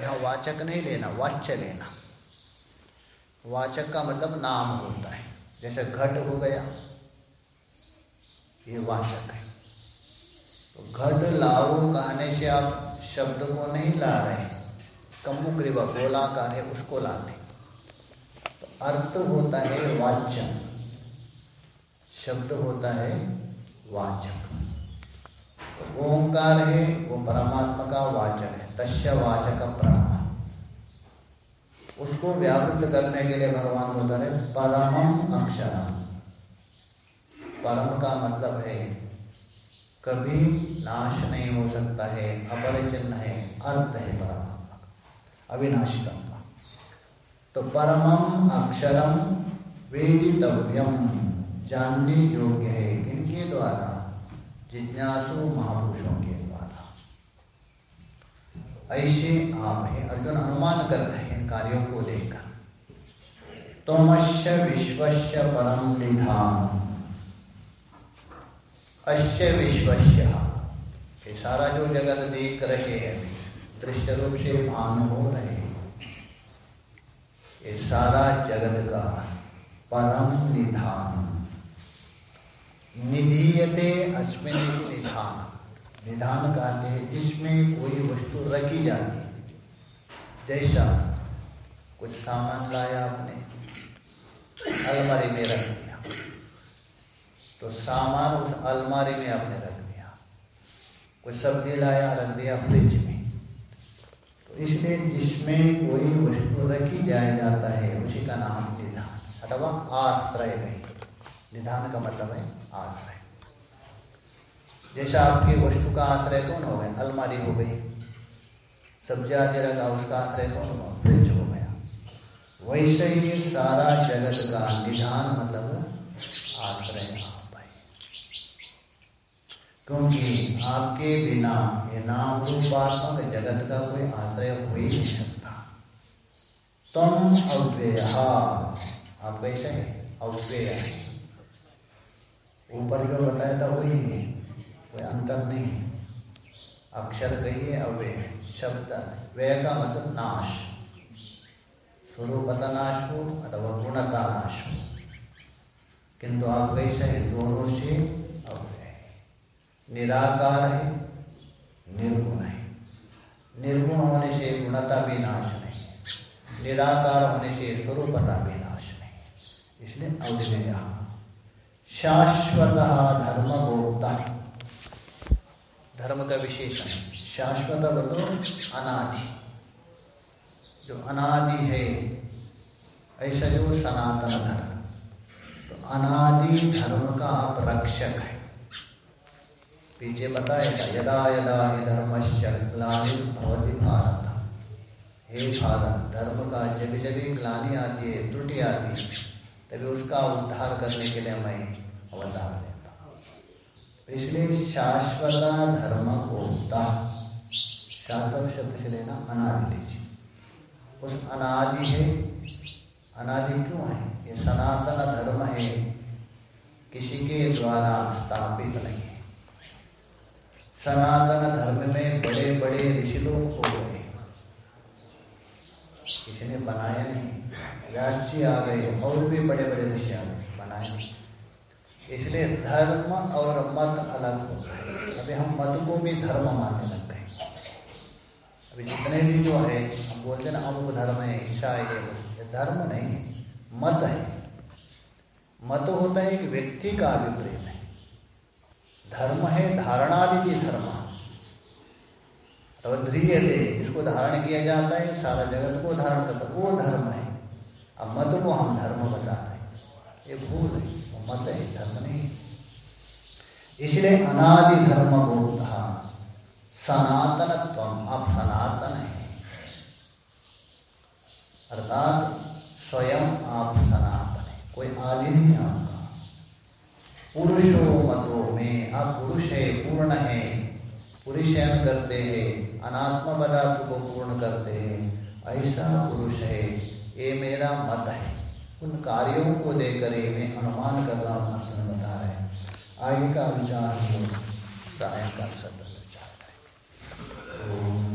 यहाँ वाचक नहीं लेना, वाच्य लेना। वाचक का मतलब नाम होता है। जैसे घट हो गया, ये वाचक है। तो घट लाओ कहने से आप शब्द को नहीं ला रहे कमुग्रीवा गोलाकार है, उसको लाते तो अर्थ होता है वाच्य शब्द होता है वाचक। तो ओंकार है, वो परमात्मा का वाचक है। तस्य वाचक प्रणव उसको व्यावृत करने के लिए भगवान बोलता है, परम अक्षर. परम का मतलब है, कभी नाश नहीं हो सकता है, अपरिचिन्न है, अर्थ है परमात्मा का, अविनाशितम का। तो परमम अक्षरम वेदितव्यम जानने योग्य है किनके द्वारा? जिज्ञासु महापुरुषों के द्वारा। ऐसे आप हैं, अर्जुन अनुमान कर रहे हैं। कार्यों को देखकर तमश्य विश्वस्य परम निधान अश्य विश्वस्य। ये सारा जो जगत देख रहे हैं, दृश्य रूप से भान हो रहे हैं। ये सारा जगत का परम निधान। निधीयते अस्मिन निधान। निधान कहते हैं जिसमें कोई वस्तु रखी जाती जैसा कुछ सामान लाया आपने। अलमारी में रख दिया। तो सामान उस अलमारी में आपने रख दिया। कुछ सब्ज़ी लाया, रख दिया फ्रिज में। तो इसलिए जिसमें कोई वस्तु रखी जाया जाता है, उसी का नाम निधान। अथवा आश्रय है निधान का मतलब है आश्रय। जैसा आपकी वस्तु का आश्रय कौन हो गया? अलमारी हो गई। सब्ज़ी आदि रखा, उसका आश्रय कौन फ्रिज हो गया वैसे ही सारा जगत का निधान मतलब आश्रय आप है क्योंकि आपके बिना, ये नाम रूपात्मक जगत का कोई आश्रय हो ही नहीं सकता। तुम अव्यय, आप कैसे है? अव्यय। ऊपर जो बताया था वही है, कोई अंतर नहीं। है अक्षर कहिए अव्यय, शब्द, व्यय का मतलब नाश। स्वरूपता नाश हो अथवा गुणता नाश हो किंतु आप कैसे हैं दोनों से अव्यय निराकार है, निर्गुण है। निर्गुण होने से गुणता भी नाश नहीं। निराकार होने से स्वरूपता भी नाश नहीं। इसलिए अव्यय शाश्वत धर्म भोक्ता धर्म का विशेषण शाश्वत बोलो अनादि। जो अनादि है, ऐसा जो सनातन धर्म तो अनादि धर्म का आप रक्षक है। पीछे बताएगा यदा यदा ही धर्म ग्लानि भवती भारत हे भारत, धर्म का जग जगह ग्लानी आती है, त्रुटि आती है, तभी उसका उद्धार करने के लिए मैं अवतार इसलिए शाश्वत धर्म होता शाश्वत शब्द से लेना अनादि लीजिए। उस अनादि है अनादि क्यों है? ये सनातन धर्म है। किसी के द्वारा स्थापित नहीं है। सनातन धर्म में बड़े बड़े ऋषि लोग हो गए। किसी ने बनाया नहीं। जी आ गए, और भी बड़े बड़े ऋषि आ गए, बनाए इसलिए धर्म और मत अलग हो गए। अभी हम मत को भी धर्म लग गए अभी जितने भी जो है, हम बोलते ना, अमुक धर्म है ईसाई है, ये धर्म नहीं है, मत है। मत होता है एक व्यक्ति का अभिप्रेत है। धर्म है धारणादि धर्म। ध्रियते जिसको धारण किया जाता है, सारा जगत को धारण करता वो धर्म है। अब मत को हम धर्म बताते हैं। ये भूल है, वो मत है, धर्म नहीं इसलिए अनादि धर्म बोलता सनातनत्व आप सनातन है। अर्थात स्वयं आप सनातन है। कोई आदि नहीं आपका। पुरुषो मतो में। आप पुरुष है, पूर्ण है। पुरुषयन करते हैं, अनात्म पदार्थ को पूर्ण करते हैं। ऐसा पुरुष है। ये मेरा मत है। उन कार्यों को देखकर ये मैं अनुमान कर रहा हूँ बता रहे हैं। आगे का विचार हम लोग सायंकाल सत्र Oh.